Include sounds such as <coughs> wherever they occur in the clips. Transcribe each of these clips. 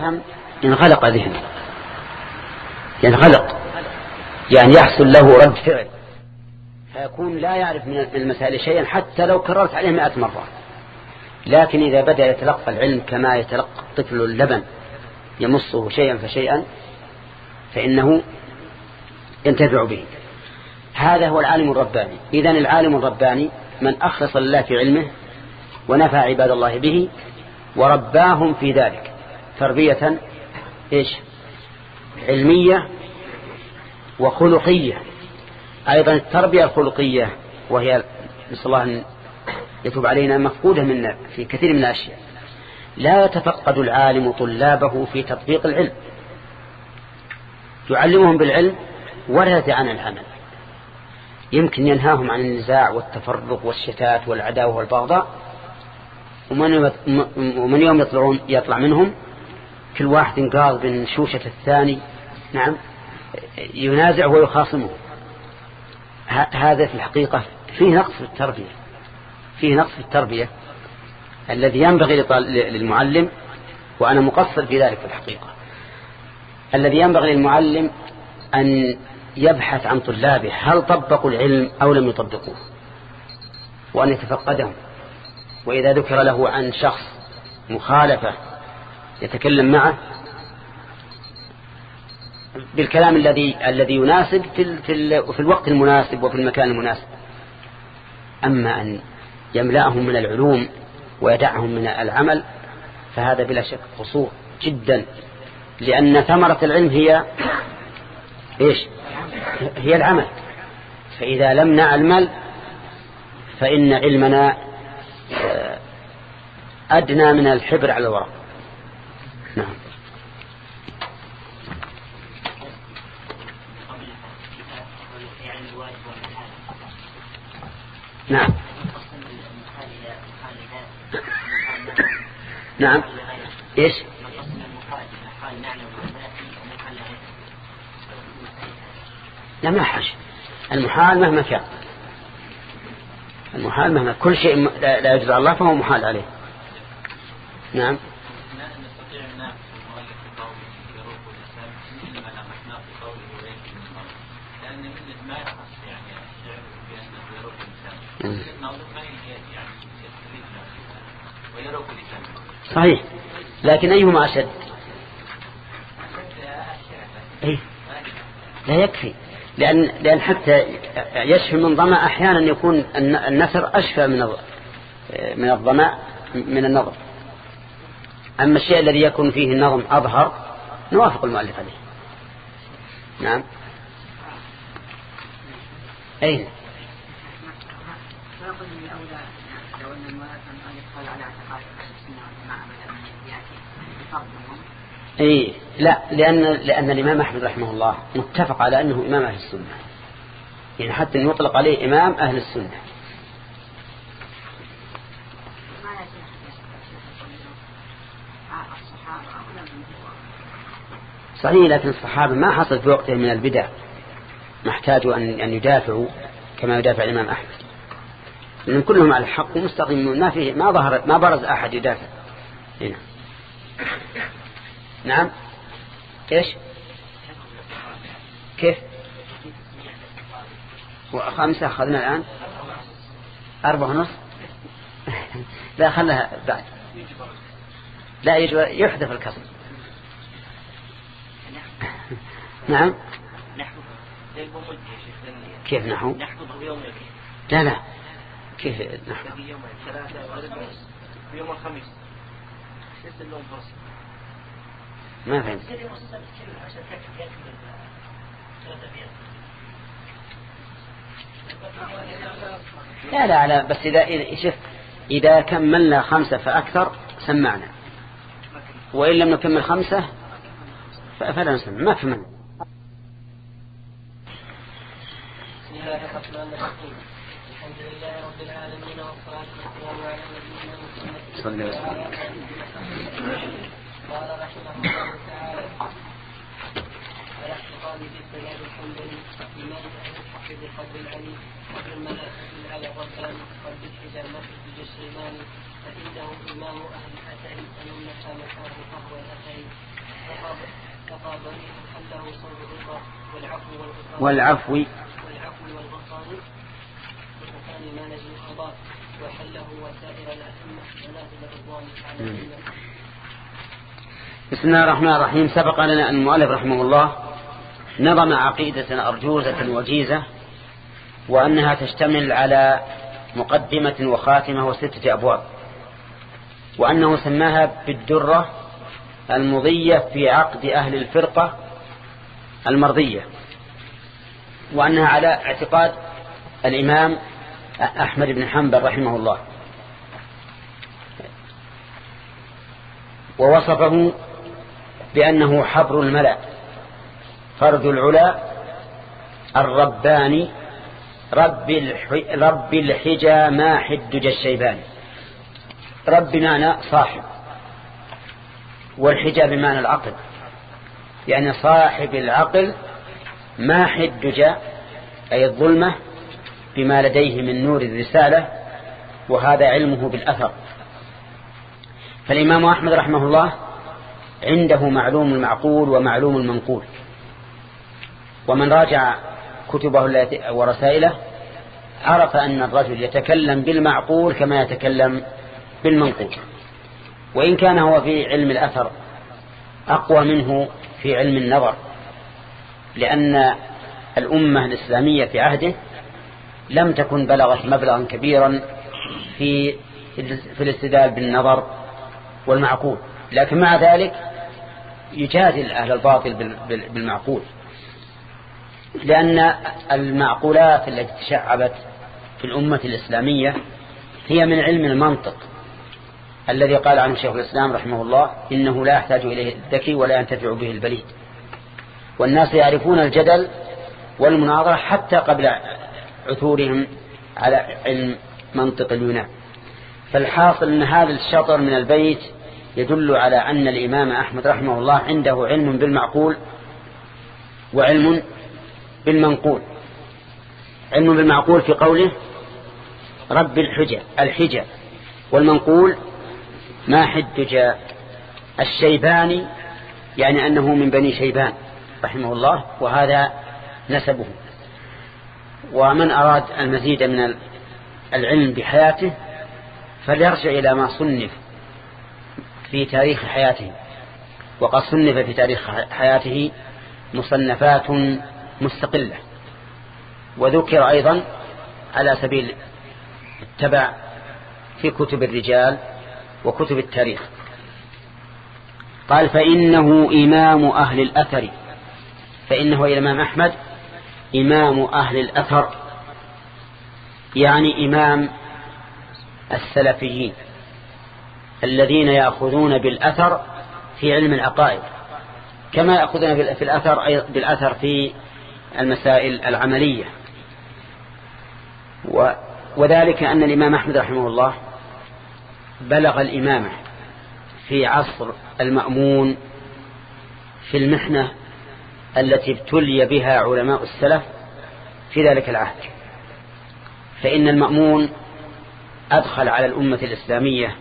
يفهم انغلق ذهنه. ينغلق. يعني يحصل له رد فعل. فيكون لا يعرف من المسائل شيئا حتى لو كررت عليه مئة مرة. لكن إذا بدأ يتلقى العلم كما يتلقى الطفل اللبن يمصه شيئا فشيئا فإنه ينتفع به. هذا هو العالم الرباني. إذن العالم الرباني من أخلص لله في علمه ونفع عباد الله به ورباهم في ذلك. تربية إيش؟ علمية وخلقية. أيضا التربية الخلقية وهي نسأل الله أن يتوب علينا مفقودة منا في كثير من الأشياء. لا يتفقد العالم طلابه في تطبيق العلم. يعلمهم بالعلم ولا عن العمل. يمكن ينهاهم عن النزاع والتفرق والشتات والعداوة والبغضاء ومن يوم يطلعون يطلع منهم كل واحد قاض بن شوشة الثاني نعم ينازع ويخاصمه. هذا في الحقيقة فيه نقص في التربية فيه نقص في التربية الذي ينبغي للمعلم وأنا مقصر في ذلك في الحقيقة. الذي ينبغي للمعلم أن يبحث عن طلابه هل طبقوا العلم أو لم يطبقوه وأن يتفقدهم. وإذا ذكر له عن شخص مخالفة يتكلم معه بالكلام الذي الذي يناسب في في الوقت المناسب وفي المكان المناسب. أما أن يملأهم من العلوم ويدعهم من العمل فهذا بلا شك قصور جدا لأن ثمرة العلم هي إيش؟ هي العمل. فإذا لم نعمل فإن علمنا آه، أدنى من الحبر على الورق. نعم. نعم. نعم. إيش؟ لا ما حاجة. المحال مهما كان. المحال مهما كل شيء لا يجوز الله فهو محال عليه. نعم. صحيح. لكن أيهما أشد؟ أي لا يكفي. لأن, لأن حتى يشفي من ظمأ أحيانا يكون النثر أشفى من من الظمأ من النظر. أما الشيء الذي يكون فيه النظم أظهر نوافق المؤلف عليه. نعم. أين اي لا لأن لأن الإمام أحمد رحمه الله متفق على أنه إمام أهل السنة. يعني حتى يطلق عليه إمام أهل السنة. صحيح لكن الصحابة ما حصل في وقتهم من البدع. ما احتاجوا أن أن يدافعوا كما يدافع الإمام أحمد. لأن كلهم على الحق ومستقيمون ما فيه ما ظهر ما برز أحد يدافع. هنا. نعم. إيش؟ كيف؟ وخمسة أخذنا الآن. أربعة ونص. <laughs> لا خلها بعد. لا يحذف الكسر. <laughs> نعم. كيف نحو؟ لا لا. كيف نحو؟ يوم الخميس. ما فهمت. لا لا لا بس إذا شوف إذا كملنا خمسة فأكثر سمعنا. وإن لم نكمل خمسة فلا نسمع. ما كملنا بسم الله الرحمن الرحيم الحمد لله رب العالمين والصلاة والسلام على نبينا محمد. قال رحمه الله تعالى الحنبلي إمام أهل ألحق بقدر العلي وفي الملائكة على الربان قد الحجامة الجسيماني فإنه إمام أهل الأثر أن مكانه فهو الأثر والعفو والعفو. وحله وسائر الأئمة. بسم الله الرحمن الرحيم. سبق لنا أن المؤلف رحمه الله نظم عقيدة أرجوزة وجيزة وأنها تشتمل على مقدمة وخاتمة وستة أبواب وأنه سماها بالدرة المضية في عقد أهل الفرقة المرضية وأنها على اعتقاد الإمام أحمد بن حنبل رحمه الله ووصفه بأنه حبر الملأ. فرد العلا الرباني رب, رب الحجى ما حدج الشيباني. رب معنى صاحب والحجى بمعنى العقل. يعني صاحب العقل ما حدج أي الظلمة بما لديه من نور الرسالة وهذا علمه بالأثر. فالإمام أحمد رحمه الله عنده معلوم المعقول ومعلوم المنقول. ومن راجع كتبه ورسائله عرف أن الرجل يتكلم بالمعقول كما يتكلم بالمنقول. وإن كان هو في علم الأثر أقوى منه في علم النظر لأن الأمة الإسلامية في عهده لم تكن بلغت مبلغا كبيرا في في الاستدلال بالنظر والمعقول. لكن مع ذلك يجادل أهل الباطل بالمعقول. لأن المعقولات التي تشعبت في الأمة الإسلامية هي من علم المنطق. الذي قال عنه شيخ الإسلام رحمه الله إنه لا يحتاج إليه الذكي ولا ينتفع به البليد. والناس يعرفون الجدل والمناظرة حتى قبل عثورهم على علم منطق اليونان. فالحاصل أن هذا الشطر من البيت يدل على أن الإمام أحمد رحمه الله عنده علم بالمعقول وعلم بالمنقول. علم بالمعقول في قوله رب الحجة الحجة. والمنقول ما حدج الشيباني يعني أنه من بني شيبان رحمه الله وهذا نسبه. ومن أراد المزيد من العلم بحياته فليرجع إلى ما صنف في تاريخ حياته. وقد صنف في تاريخ حياته مصنفات مستقلة. وذكر أيضا على سبيل التبع في كتب الرجال وكتب التاريخ. قال فإنه إمام أهل الأثر. فإنه الإمام أحمد إمام أهل الأثر. يعني إمام السلفيين. الذين يأخذون بالأثر في علم العقائد. كما يأخذون في الأثر بالأثر في المسائل العملية. وذلك أن الإمام أحمد رحمه الله بلغ الإمامة في عصر المأمون في المحنة التي ابتلي بها علماء السلف في ذلك العهد. فإن المأمون أدخل على الأمة الإسلامية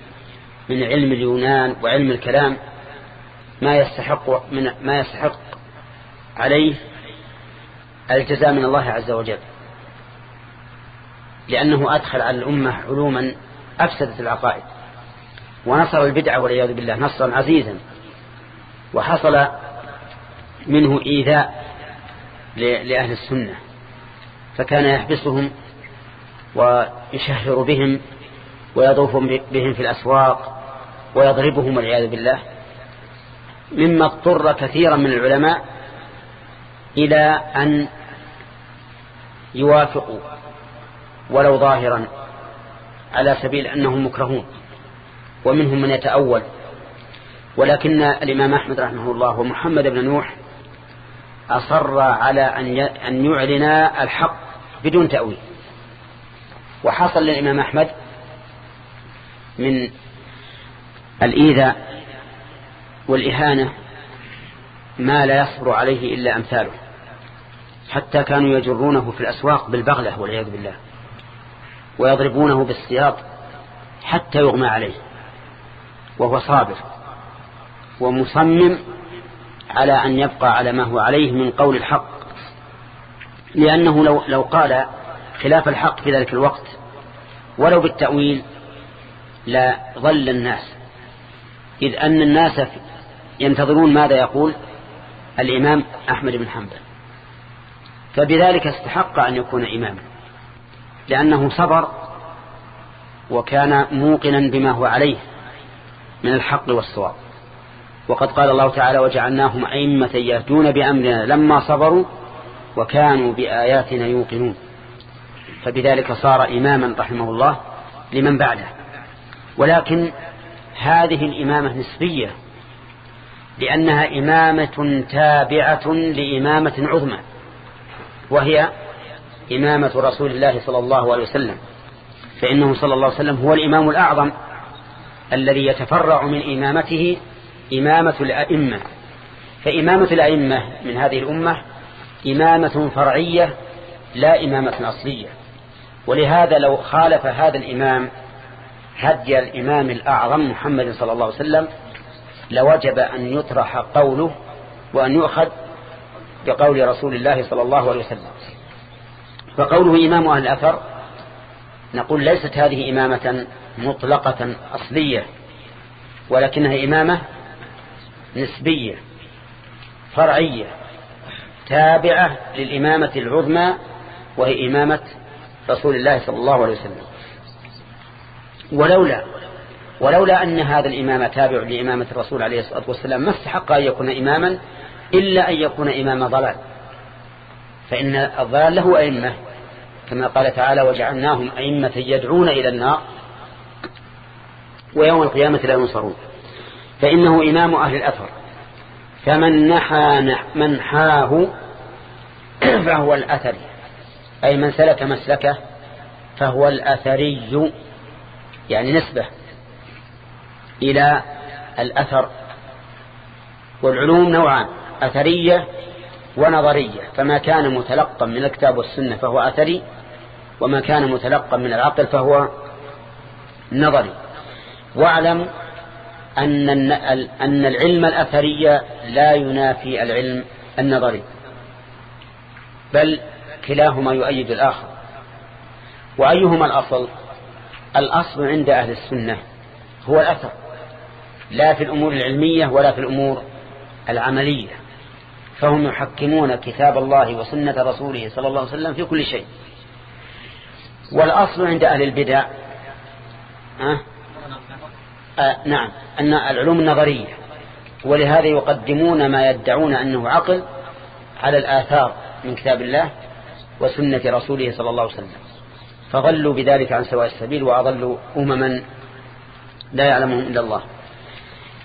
من علم اليونان وعلم الكلام ما يستحق من ما يستحق عليه الجزاء من الله عز وجل. لأنه أدخل على الأمة علوما أفسدت العقائد. ونصر البدعة والعياذ بالله نصرا عزيزا. وحصل منه إيذاء لأهل السنة. فكان يحبسهم ويشهر بهم ويضوف بهم في الأسواق. ويضربهم والعياذ بالله مما اضطر كثيرا من العلماء إلى أن يوافقوا ولو ظاهرا على سبيل أنهم مكرهون ومنهم من يتأول. ولكن الإمام أحمد رحمه الله ومحمد بن نوح أصر على أن يعلن الحق بدون تأويل. وحصل للإمام أحمد من الإيذاء والإهانة ما لا يصبر عليه إلا أمثاله حتى كانوا يجرونه في الأسواق بالبغلة والعياذ بالله ويضربونه بالسياط حتى يغمى عليه وهو صابر ومصمم على أن يبقى على ما هو عليه من قول الحق لأنه لو, لو قال خلاف الحق في ذلك الوقت ولو بالتأويل لا ظل الناس إذ أن الناس ينتظرون ماذا يقول الإمام أحمد بن حنبل. فبذلك استحق أن يكون إماما لأنه صبر وكان موقنا بما هو عليه من الحق والصواب. وقد قال الله تعالى وجعلناهم أئمة يهدون بأمرنا لما صبروا وكانوا بآياتنا يوقنون. فبذلك صار إماما رحمه الله لمن بعده. ولكن هذه الإمامة نسبية لأنها إمامة تابعة لإمامة عظمى وهي إمامة رسول الله صلى الله عليه وسلم. فإنه صلى الله عليه وسلم هو الإمام الأعظم الذي يتفرع من إمامته إمامة الأئمة. فإمامة الأئمة من هذه الأمة إمامة فرعية لا إمامة أصلية. ولهذا لو خالف هذا الإمام هدي الإمام الأعظم محمد صلى الله عليه وسلم لوجب أن يطرح قوله وأن يؤخذ بقول رسول الله صلى الله عليه وسلم. فقوله إمام أهل الأثر نقول ليست هذه إمامة مطلقة أصلية ولكنها إمامة نسبية فرعية تابعة للإمامة العظمى وهي إمامة رسول الله صلى الله عليه وسلم. ولولا ولولا أن هذا الإمام تابع لإمامة الرسول عليه الصلاة والسلام ما استحق أن يكون إماما إلا أن يكون إمام ضلال. فإن الضلال له أئمة كما قال تعالى وجعلناهم أئمة يدعون إلى النار ويوم القيامة لا ينصرون فإنه إمام أهل الأثر. فمن نحى منحاه فهو الأثري. أي من سلك مسلكه فهو الأثري. يعني نسبة إلى الأثر والعلوم نوعان أثرية ونظرية فما كان متلقا من الكتاب والسنة فهو أثري وما كان متلقا من العقل فهو نظري. واعلم أن أن العلم الأثري لا ينافي العلم النظري بل كلاهما يؤيد الآخر. وأيهما الأصل؟ الأصل عند أهل السنة هو الأثر لا في الأمور العلمية ولا في الأمور العملية فهم يحكمون كتاب الله وسنة رسوله صلى الله عليه وسلم في كل شيء والأصل عند أهل البدع أه؟ أه نعم أن العلوم النظرية ولهذا يقدمون ما يدعون أنه عقل على الآثار من كتاب الله وسنة رسوله صلى الله عليه وسلم فضلوا بذلك عن سواء السبيل وأضلوا أمما لا يعلمهم إلا الله.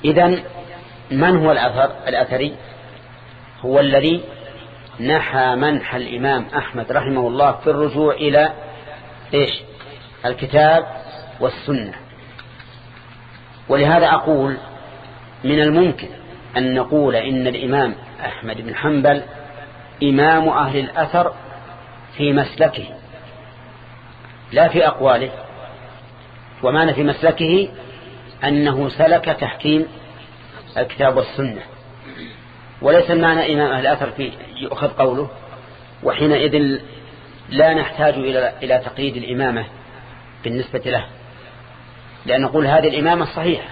إذا من هو الأثر؟ الأثري هو الذي نحى منح الإمام أحمد رحمه الله في الرجوع إلى إيش؟ الكتاب والسنة. ولهذا أقول من الممكن أن نقول إن الإمام أحمد بن حنبل إمام أهل الأثر في مسلكه. لا في أقواله ومعنى في مسلكه أنه سلك تحكيم الكتاب والسنة. وليس المعنى إمام أهل الأثر في يؤخذ قوله وحينئذ لا نحتاج إلى إلى تقييد الإمامة بالنسبة له. لأن نقول هذه الإمامة الصحيحة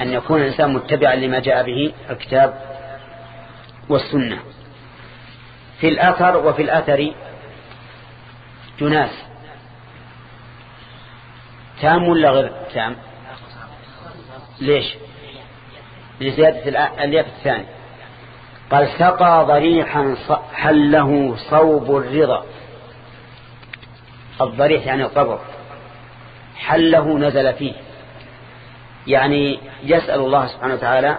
أن يكون الإنسان متبعا لما جاء به الكتاب والسنة. في الأثر وفي الأثر جناس. تام ولا غير تام؟ ليش؟ لزيادة الياف الثاني قال سقى ضريحا حله صوب الرضا. الضريح يعني القبر. حله نزل فيه. يعني يسأل الله سبحانه وتعالى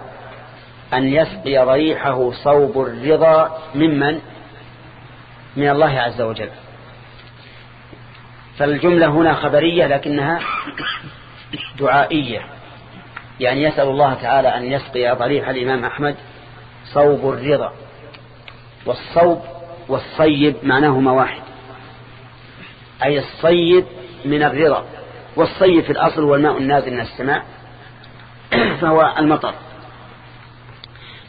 أن يسقي ضريحه صوب الرضا ممن؟ من الله عز وجل. فالجملة هنا خبرية لكنها دعائية. يعني يسأل الله تعالى أن يسقي ضريح الإمام أحمد صوب الرضا. والصوب والصيب معناهما واحد. أي الصيب من الرضا. والصيب في الأصل هو الماء النازل من السماء <clears throat> فهو المطر.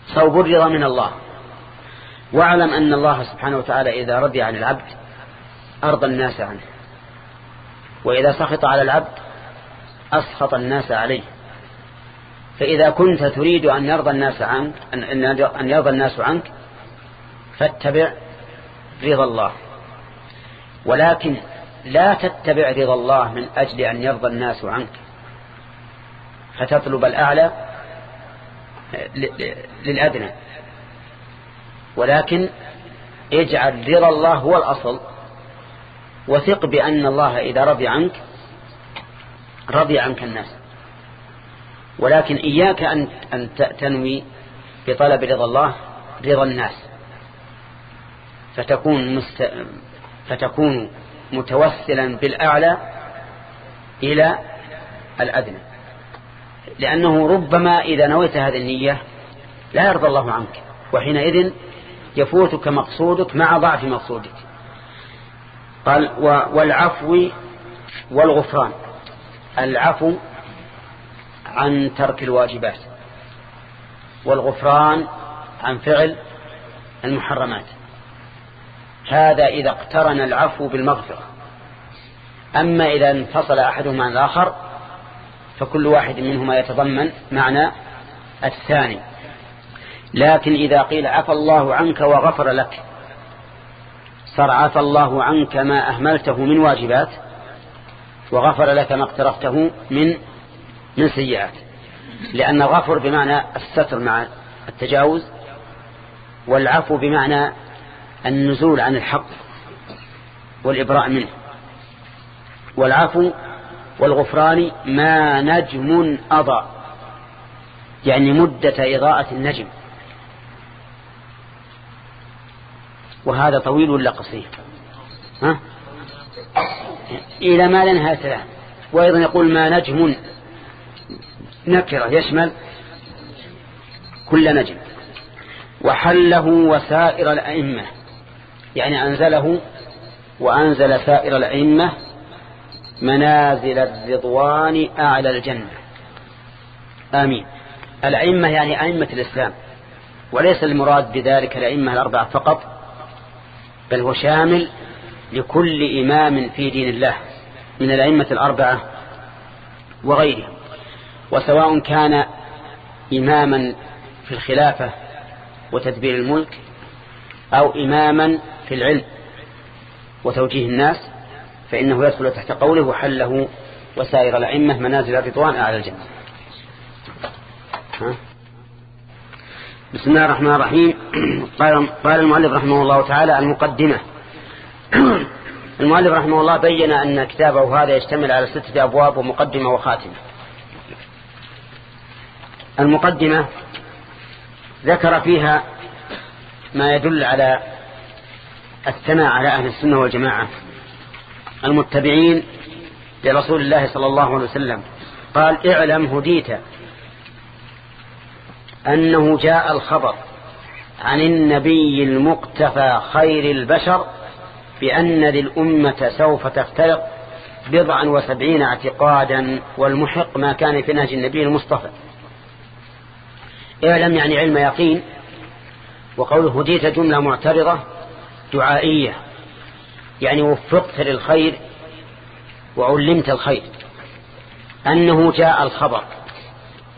صوب الرضا من الله. واعلم أن الله سبحانه وتعالى إذا رضي عن العبد أرضى الناس عنه. وإذا سخط على العبد أسخط الناس عليه. فإذا كنت تريد أن يرضى الناس عنك أن يرضى الناس عنك فاتبع رضا الله. ولكن لا تتبع رضا الله من أجل أن يرضى الناس عنك. فتطلب الأعلى للأدنى. ولكن اجعل رضا الله هو الأصل. وثق بأن الله إذا رضي عنك رضي عنك الناس. ولكن إياك أن تنوي بطلب رضا الله رضا الناس. فتكون, مست... فتكون متوسلا بالأعلى إلى الأدنى. لأنه ربما إذا نويت هذه النية لا يرضى الله عنك وحينئذ يفوتك مقصودك مع ضعف مقصودك. قال والعفو والغفران. العفو عن ترك الواجبات والغفران عن فعل المحرمات. هذا إذا اقترن العفو بالمغفرة. أما إذا انفصل أحدهما عن الآخر فكل واحد منهما يتضمن معنى الثاني. لكن إذا قيل عفى الله عنك وغفر لك صار عفى الله عنك ما أهملته من واجبات وغفر لك ما اقترفته من من سيئات. لأن الغفر بمعنى الستر مع التجاوز والعفو بمعنى النزول عن الحق والإبراء منه. والعفو والغفران ما نجم أضع يعني مدة إضاءة النجم. وهذا طويل ولا قصير؟ ها؟ إلى ما لا نهاية له وأيضا يقول ما نجم نكرة يشمل كل نجم. وحله وسائر الأئمة. يعني أنزله وأنزل سائر الأئمة منازل الرضوان أعلى الجنة. آمين. الأئمة يعني أئمة الإسلام. وليس المراد بذلك الأئمة الأربعة فقط بل هو شامل لكل إمام في دين الله من الأئمة الأربعة وغيرهم. وسواء كان إماما في الخلافة وتدبير الملك أو إماما في العلم وتوجيه الناس فإنه يدخل تحت قوله وحله وسائر الأئمة منازل الرضوان أعلى الجنة. بسم الله الرحمن الرحيم. <clears throat> قال المؤلف رحمه الله تعالى المقدمة. <clears throat> المؤلف رحمه الله بين أن كتابه هذا يشتمل على ستة أبواب ومقدمة وخاتمة. المقدمة ذكر فيها ما يدل على الثناء على أهل السنة والجماعة المتبعين لرسول الله صلى الله عليه وسلم. قال اعلم هديت أنه جاء الخبر عن النبي المقتفى خير البشر بأن للأمة سوف تفترق بضعا وسبعين اعتقادا والمحق ما كان في نهج النبي المصطفى. اعلم يعني علم يقين وقوله هديت جملة معترضة دعائية يعني وفقت للخير وعلمت الخير. أنه جاء الخبر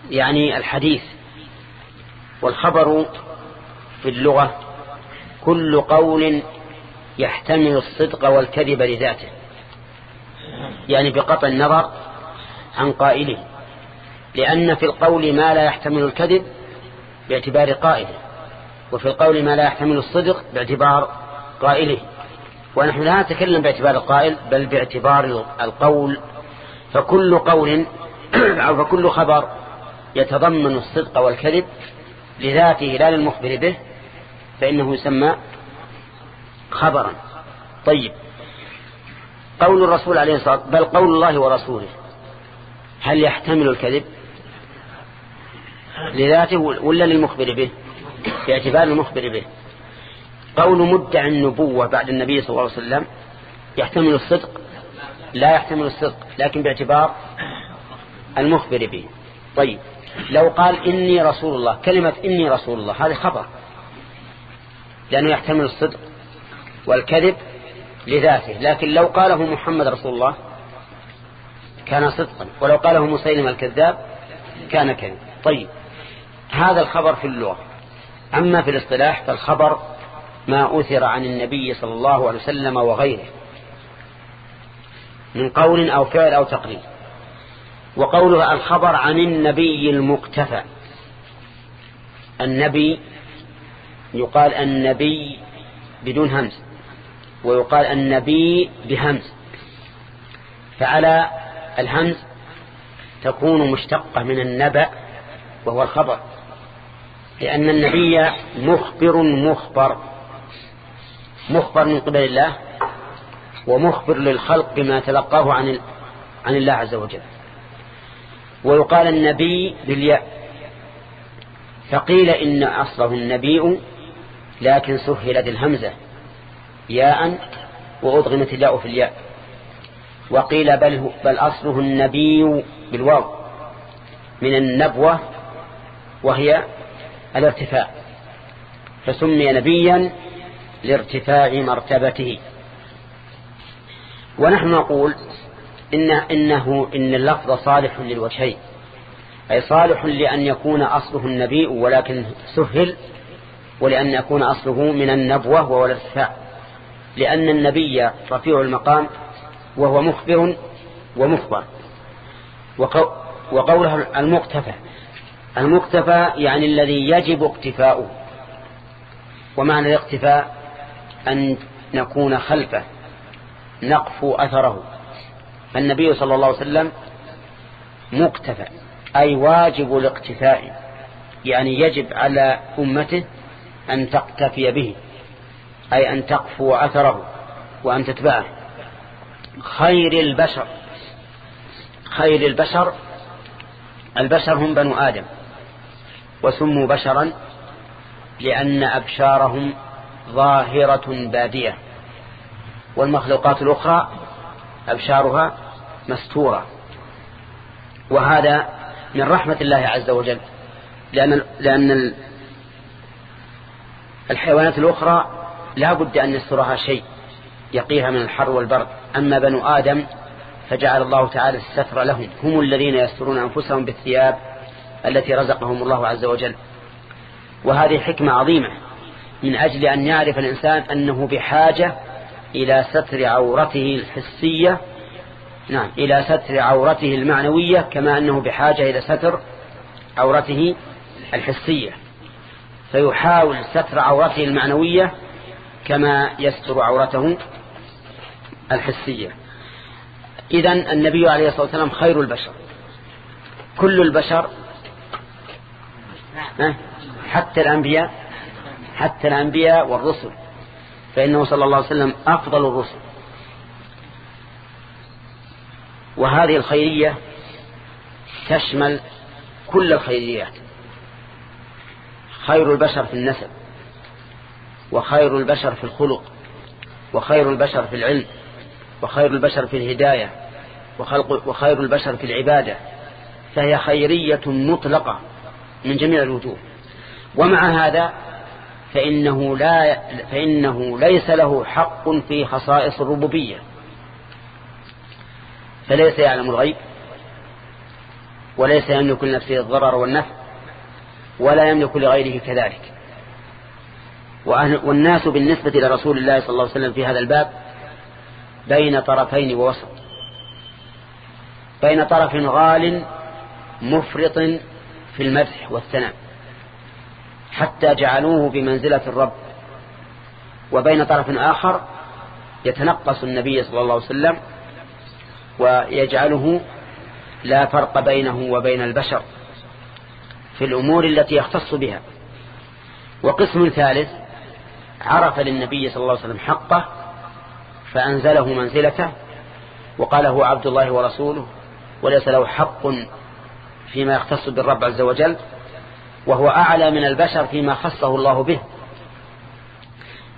يعني الحديث والخبر في اللغة كل قول يحتمل الصدق والكذب لذاته. يعني بقطع النظر عن قائله. لأن في القول ما لا يحتمل الكذب باعتبار قائله وفي القول ما لا يحتمل الصدق باعتبار قائله. ونحن لا نتكلم باعتبار القائل بل باعتبار القول. فكل قول <clears throat> أو فكل خبر يتضمن الصدق والكذب لذاته لا للمخبر به فإنه يسمى خبرا. طيب. قول الرسول عليه الصلاة بل قول الله ورسوله. هل يحتمل الكذب؟ لذاته ولا للمخبر به؟ باعتبار المخبر به. قول مدعي النبوة بعد النبي صلى الله عليه وسلم يحتمل الصدق؟ لا يحتمل الصدق لكن باعتبار المخبر به. طيب. لو قال إني رسول الله كلمة إني رسول الله هذا خبر لأنه يحتمل الصدق والكذب لذاته لكن لو قاله محمد رسول الله كان صدقا ولو قاله مسيلم الكذاب كان كذب طيب هذا الخبر في اللغة. أما في الاصطلاح فالخبر ما أثر عن النبي صلى الله عليه وسلم وغيره من قول أو فعل أو تقرير. وقوله الخبر عن النبي المقتفى. النبي يقال النبي بدون همز ويقال النبي بهمز. فعلى الهمز تكون مشتقة من النبأ وهو الخبر لأن النبي مخبر مخبر مخبر من قبل الله ومخبر للخلق بما تلقاه عن عن الله عز وجل. ويقال النبي بالياء. فقيل إن أصله النبي لكن سهلت الهمزة ياء وأضغمت الياء في الياء. وقيل بل, بل أصله النبي بالواو من النبوة وهي الارتفاع. فسمي نبيا لارتفاع مرتبته. ونحن نقول إن إنه إن اللفظ صالح للوجهين أي صالح لأن يكون أصله النبي ولكن سهل ولأن يكون أصله من النبوة الارتفاع لأن النبي رفيع المقام وهو مخبر ومخبر وقوله المقتفى المقتفى يعني الذي يجب اقتفاؤه ومعنى الاقتفاء أن نكون خلفه نقفو أثره. النبي صلى الله عليه وسلم مقتفى أي واجب الاقتفاء يعني يجب على أمته أن تقتفي به أي أن تقفو أثره وأن تتبعه. خير البشر خير البشر البشر هم بنو آدم وسموا بشرا لأن أبشارهم ظاهرة بادية والمخلوقات الأخرى أبشارها مستورة. وهذا من رحمة الله عز وجل لأن, لأن الحيوانات الأخرى لا بد أن يسترها شيء يقيها من الحر والبرد. أما بنو آدم فجعل الله تعالى الستر لهم هم الذين يسترون أنفسهم بالثياب التي رزقهم الله عز وجل. وهذه حكمة عظيمة من أجل أن يعرف الإنسان أنه بحاجة إلى ستر عورته الحسية. نعم إلى ستر عورته المعنوية كما أنه بحاجة إلى ستر عورته الحسية. فيحاول ستر عورته المعنوية كما يستر عورته الحسية. إذا النبي عليه الصلاة والسلام خير البشر. كل البشر حتى الأنبياء حتى الأنبياء والرسل. فإنه صلى الله عليه وسلم أفضل الرسل. وهذه الخيرية تشمل كل الخيريات. خير البشر في النسب وخير البشر في الخلق وخير البشر في العلم وخير البشر في الهداية وخلق وخير البشر في العبادة. فهي خيرية مطلقة من جميع الوجوه. ومع هذا فإنه, لا فإنه ليس له حق في خصائص الربوبية. فليس يعلم الغيب وليس يملك لنفسه الضرر والنفع ولا يملك لغيره كذلك. والناس بالنسبة لرسول الله صلى الله عليه وسلم في هذا الباب بين طرفين ووسط. بين طرف غال مفرط في المدح والثناء. حتى جعلوه بمنزلة الرب. وبين طرف آخر يتنقص النبي صلى الله عليه وسلم ويجعله لا فرق بينه وبين البشر في الأمور التي يختص بها. وقسم ثالث عرف للنبي صلى الله عليه وسلم حقه فأنزله منزلته وقال هو عبد الله ورسوله وليس له حق فيما يختص بالرب عز وجل. وهو أعلى من البشر فيما خصه الله به.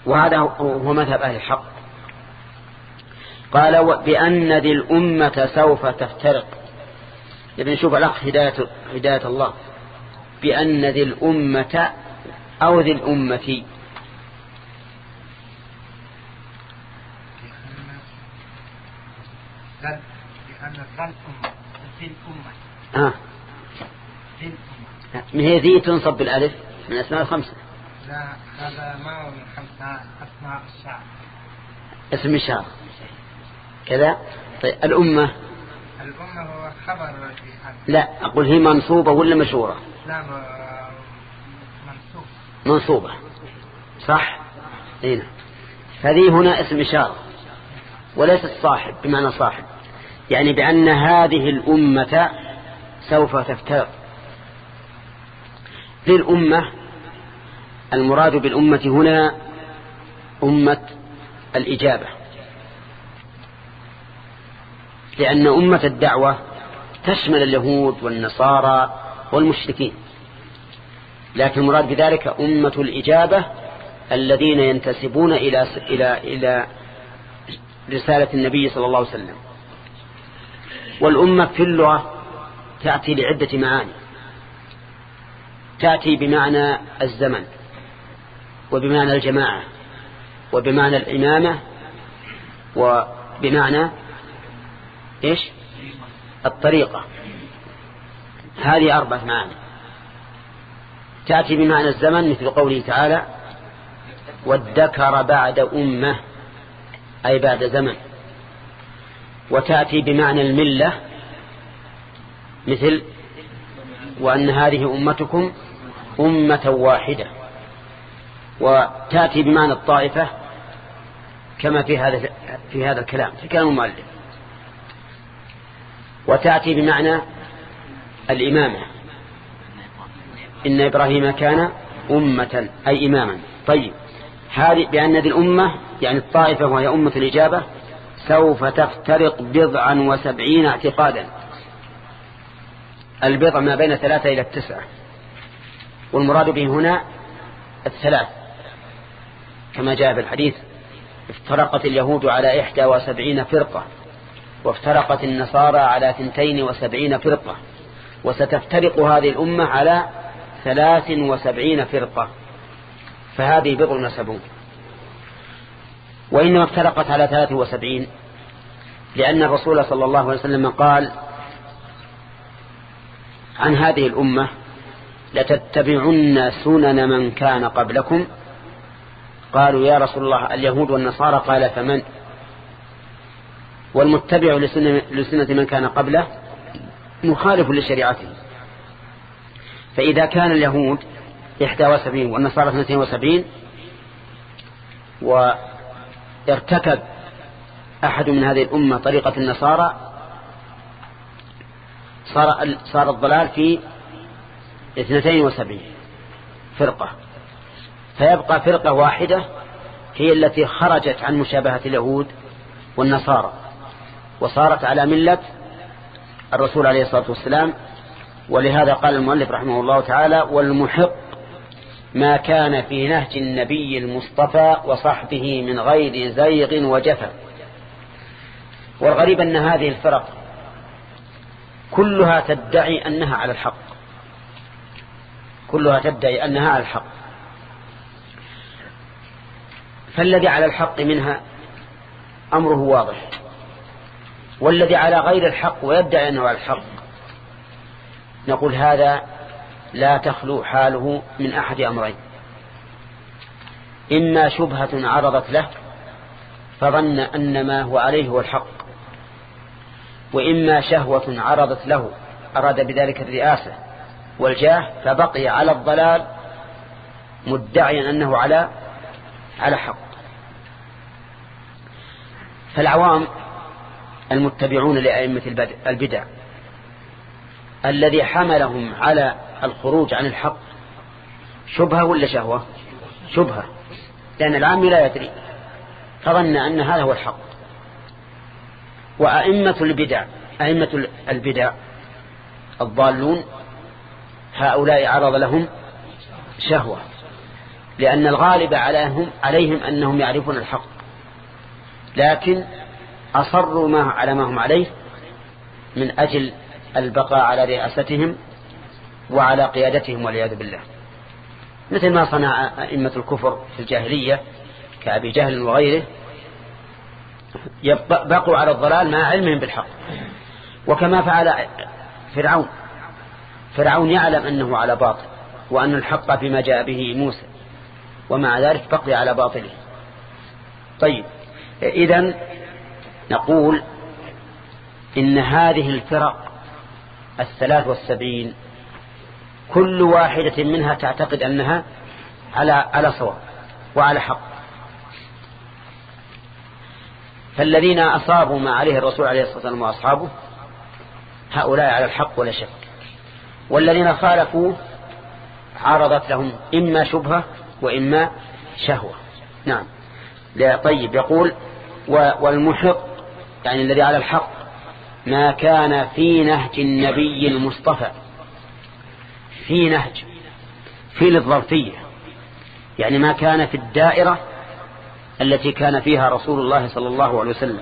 وهذا هو مذهب أهل الحق. قال بأن ذي الأمة سوف تفترق. ابن شوف الأخ هداية, هداية الله. بأن ذي الأمة أو ذي الأمة. لأن ذا الأمة ذي الأمة. آه. من هي ذي تنصب بالألف؟ من أسماء الخمسة. لا هذا ما هو من خمسة؟ أسماء الشعر. اسم الشعر. كذا؟ طيب الأمة؟ الأمة هو خبر لا أقول هي منصوبة ولا مشهورة؟ لا منصوبة منصوبة. صح؟ هنا هذه هنا اسم إشارة وليست صاحب بمعنى صاحب. يعني بأن هذه الأمة سوف تفترق للأمة المراد بالأمة هنا أمة الإجابة. لأن أمة الدعوة تشمل اليهود والنصارى والمشركين. لكن المراد بذلك أمة الإجابة الذين ينتسبون إلى إلى إلى رسالة النبي صلى الله عليه وسلم. والأمة في اللغة تأتي لعدة معاني. تأتي بمعنى الزمن وبمعنى الجماعة وبمعنى الإمامة وبمعنى إيش؟ الطريقة. هذه أربعة معاني. تأتي بمعنى الزمن مثل قوله تعالى والذكر بعد أمة أي بعد زمن. وتأتي بمعنى الملة مثل وأن هذه أمتكم أمة واحدة. وتأتي بمعنى الطائفة كما في هذا في هذا الكلام في كلام المؤلف. وتأتي بمعنى الإمامة. إن إبراهيم كان أمة أي إماما. طيب هذه بأن هذه الأمة يعني الطائفة وهي أمة الإجابة سوف تفترق بضعا وسبعين اعتقادا. البضع ما بين ثلاثة إلى التسعة. والمراد به هنا الثلاث كما جاء في الحديث افترقت اليهود على إحدى وسبعين فرقة وافترقت النصارى على ثنتين وسبعين فرقة وستفترق هذه الأمة على ثلاث وسبعين فرقة. فهذه بضع وسبعون. وإنما افترقت على ثلاث وسبعين لأن الرسول صلى الله عليه وسلم قال عن هذه الأمة لتتبعن سنن من كان قبلكم. قالوا يا رسول الله اليهود والنصارى؟ قال فمن؟ والمتبع لسنة من كان قبله مخالف لشريعته. فإذا كان اليهود 71 والنصارى 72 وارتكب أحد من هذه الأمة طريقة النصارى صار صار الضلال في 72 فرقة. فيبقى فرقة واحدة هي التي خرجت عن مشابهة اليهود والنصارى وصارت على ملة الرسول عليه الصلاة والسلام. ولهذا قال المؤلف رحمه الله تعالى والمحق ما كان في نهج النبي المصطفى وصحبه من غير زيغ وجفا. والغريب أن هذه الفرق كلها تدعي أنها على الحق. كلها تدعي أنها على الحق. فالذي على الحق منها أمره واضح. والذي على غير الحق ويدعي أنه على الحق. نقول هذا لا تخلو حاله من أحد أمرين. إما شبهة عرضت له فظن أن ما هو عليه هو الحق. وإما شهوة عرضت له أراد بذلك الرئاسة. والجاه فبقي على الضلال مدعيا أنه على على حق. فالعوام المتبعون لأئمة البدع الذي حملهم على الخروج عن الحق شبهة ولا شهوة؟ شبهة. لأن العام لا يدري. فظن أن هذا هو الحق. وأئمة البدع أئمة البدع الضالون هؤلاء عرض لهم شهوة لأن الغالب عليهم, عليهم أنهم يعرفون الحق. لكن أصروا ما على ما هم عليه من أجل البقاء على رئاستهم وعلى قيادتهم والعياذ بالله. مثل ما صنع أئمة الكفر في الجاهلية كأبي جهل وغيره بقوا على الضلال مع علمهم بالحق. وكما فعل فرعون. فرعون يعلم أنه على باطل وأن الحق فيما جاء به موسى ومع ذلك بقي على باطله. طيب إذا نقول إن هذه الفرق الثلاث والسبعين كل واحدة منها تعتقد أنها على على صواب وعلى حق. فالذين أصابوا ما عليه الرسول عليه الصلاة والسلام وأصحابه هؤلاء على الحق ولا شك. والذين خالفوه عرضت لهم إما شبهة وإما شهوة. نعم. طيب يقول والمحق يعني الذي على الحق ما كان في نهج النبي المصطفى. في نهج في للظرفية. يعني ما كان في الدائرة التي كان فيها رسول الله صلى الله عليه وسلم.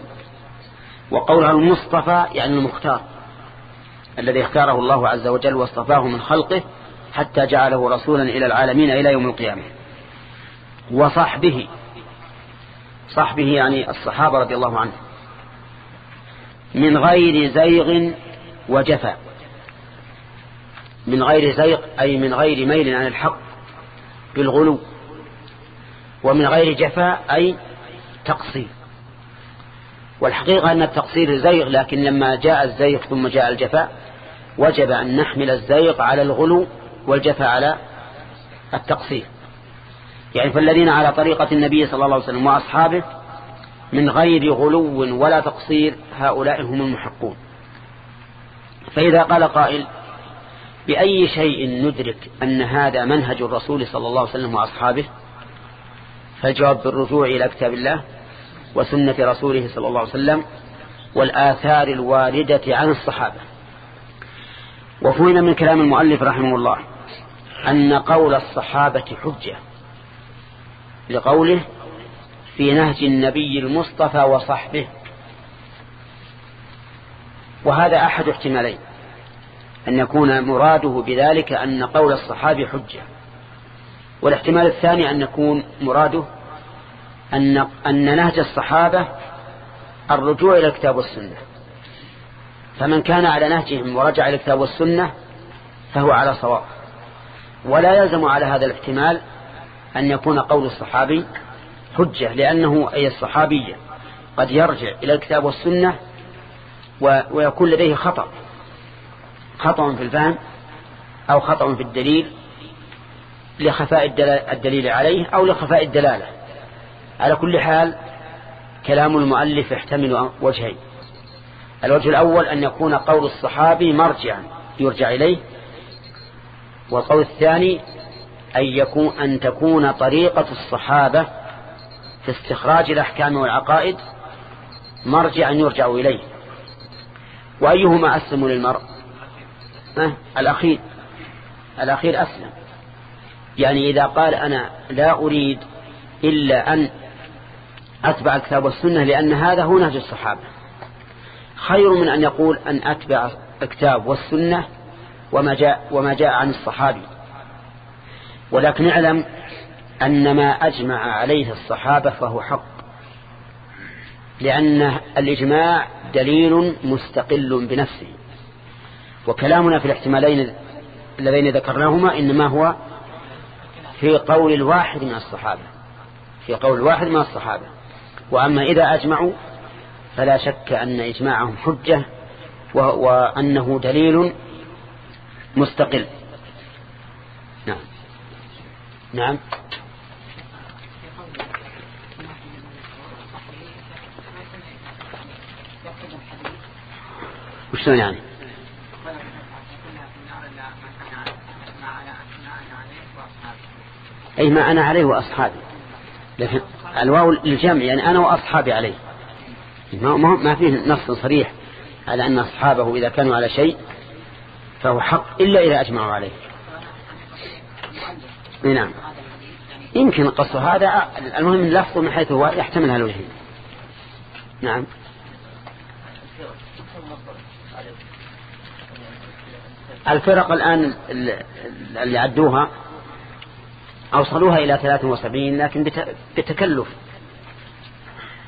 وقولها المصطفى يعني المختار. الذي اختاره الله عز وجل واصطفاه من خلقه حتى جعله رسولا إلى العالمين إلى يوم القيامة. وصحبه صحبه يعني الصحابة رضي الله عنهم من غير زيغ وجفا. من غير زيغ أي من غير ميل عن الحق بالغلو. ومن غير جفاء أي تقصير. والحقيقة أن التقصير زيغ لكن لما جاء الزيغ ثم جاء الجفاء وجب أن نحمل الزيغ على الغلو والجفاء على التقصير. يعني فالذين على طريقة النبي صلى الله عليه وسلم وأصحابه من غير غلو ولا تقصير هؤلاء هم المحقون. فإذا قال قائل بأي شيء ندرك أن هذا منهج الرسول صلى الله عليه وسلم وأصحابه؟ فالجواب بالرجوع إلى كتاب الله وسنة رسوله صلى الله عليه وسلم والآثار الواردة عن الصحابة. وفهم من كلام المؤلف رحمه الله أن قول الصحابة حجة لقوله في نهج النبي المصطفى وصحبه. وهذا أحد احتمالين. أن يكون مراده بذلك أن قول الصحابي حجة. والاحتمال الثاني أن يكون مراده أن, أن نهج الصحابة الرجوع إلى الكتاب والسنة فمن كان على نهجهم ورجع إلى الكتاب والسنة فهو على صواب. ولا يلزم على هذا الاحتمال أن يكون قول الصحابي حجة لأنه أي الصحابية قد يرجع إلى الكتاب والسنة ويكون لديه خطأ. خطأ في الفهم أو خطأ في الدليل لخفاء الدليل عليه أو لخفاء الدلالة. على كل حال كلام المؤلف يحتمل وجهين. الوجه الأول أن يكون قول الصحابي مرجعا يرجع إليه. والقول الثاني أن, يكون أن تكون طريقة الصحابة في استخراج الأحكام والعقائد مرجعا يرجع إليه. وأيهما أسلم للمرء؟ الأخير. الأخير أسلم. يعني إذا قال أنا لا أريد إلا أن أتبع الكتاب والسنة لأن هذا هو نهج الصحابة. خير من أن يقول أن أتبع الكتاب والسنة وما جاء, وما جاء عن الصحابي. ولكن اعلم أن ما أجمع عليه الصحابة فهو حق لأن الإجماع دليل مستقل بنفسه. وكلامنا في الاحتمالين اللذين ذكرناهما إنما هو في قول الواحد من الصحابة في قول الواحد من الصحابة. وأما إذا أجمعوا فلا شك أن إجماعهم حجة وأنه دليل مستقل. نعم. نعم. وشلون يعني؟ أي ما أنا عليه وأصحابي. لكن الواو للجمع يعني أنا وأصحابي عليه. ما, ما فيه نص صريح على أن أصحابه إذا كانوا على شيء فهو حق إلا إذا أجمعوا عليه. نعم. يمكن قص هذا المهم اللفظ من حيث هو يحتمل هالوجهين نعم. الفرق الآن اللي عدوها أوصلوها إلى 73 لكن بتكلف.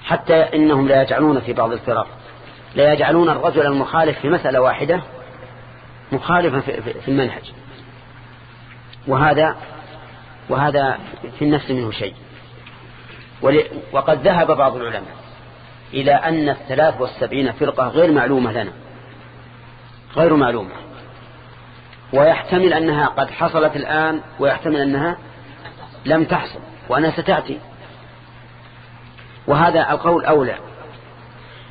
حتى إنهم لا يجعلون في بعض الفرق. لا يجعلون الرجل المخالف في مسألة واحدة مخالفا في المنهج. وهذا وهذا في النفس منه شيء. وقد ذهب بعض العلماء إلى أن الثلاث والسبعين فرقة غير معلومة لنا. غير معلومة. ويحتمل أنها قد حصلت الآن ويحتمل أنها لم تحصل وأنها ستأتي. وهذا القول أولى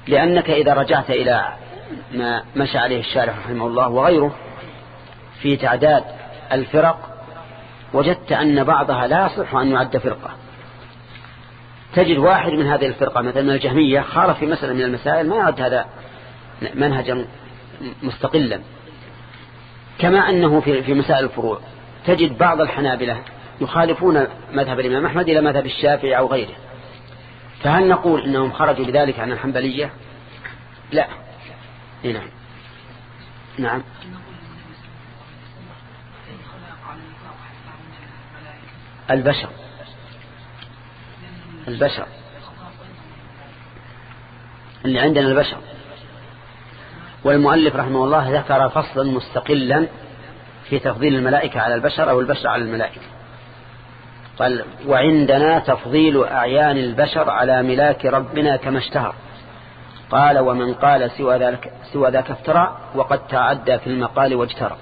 لأنك إذا رجعت إلى ما مشى عليه الشارح رحمه الله وغيره في تعداد الفرق وجدت أن بعضها لا يصح أن يعد فرقة. تجد واحد من هذه الفرقة مثلا الجهمية خالف في مسألة من المسائل ما يعد هذا منهجا مستقلا. كما أنه في مسائل الفروع تجد بعض الحنابلة يخالفون مذهب الإمام أحمد إلى مذهب الشافعي أو غيره. فهل نقول إنهم خرجوا بذلك عن الحنبلية؟ لا. نعم. نعم. البشر. البشر. اللي عندنا البشر. والمؤلف رحمه الله ذكر فصلا مستقلا في تفضيل الملائكة على البشر أو البشر على الملائكة. قال وعندنا تفضيل أعيان البشر على ملاك ربنا كما اشتهر. قال ومن قال سوى ذلك سوى ذاك افترى وقد تعدى في المقال واجترى.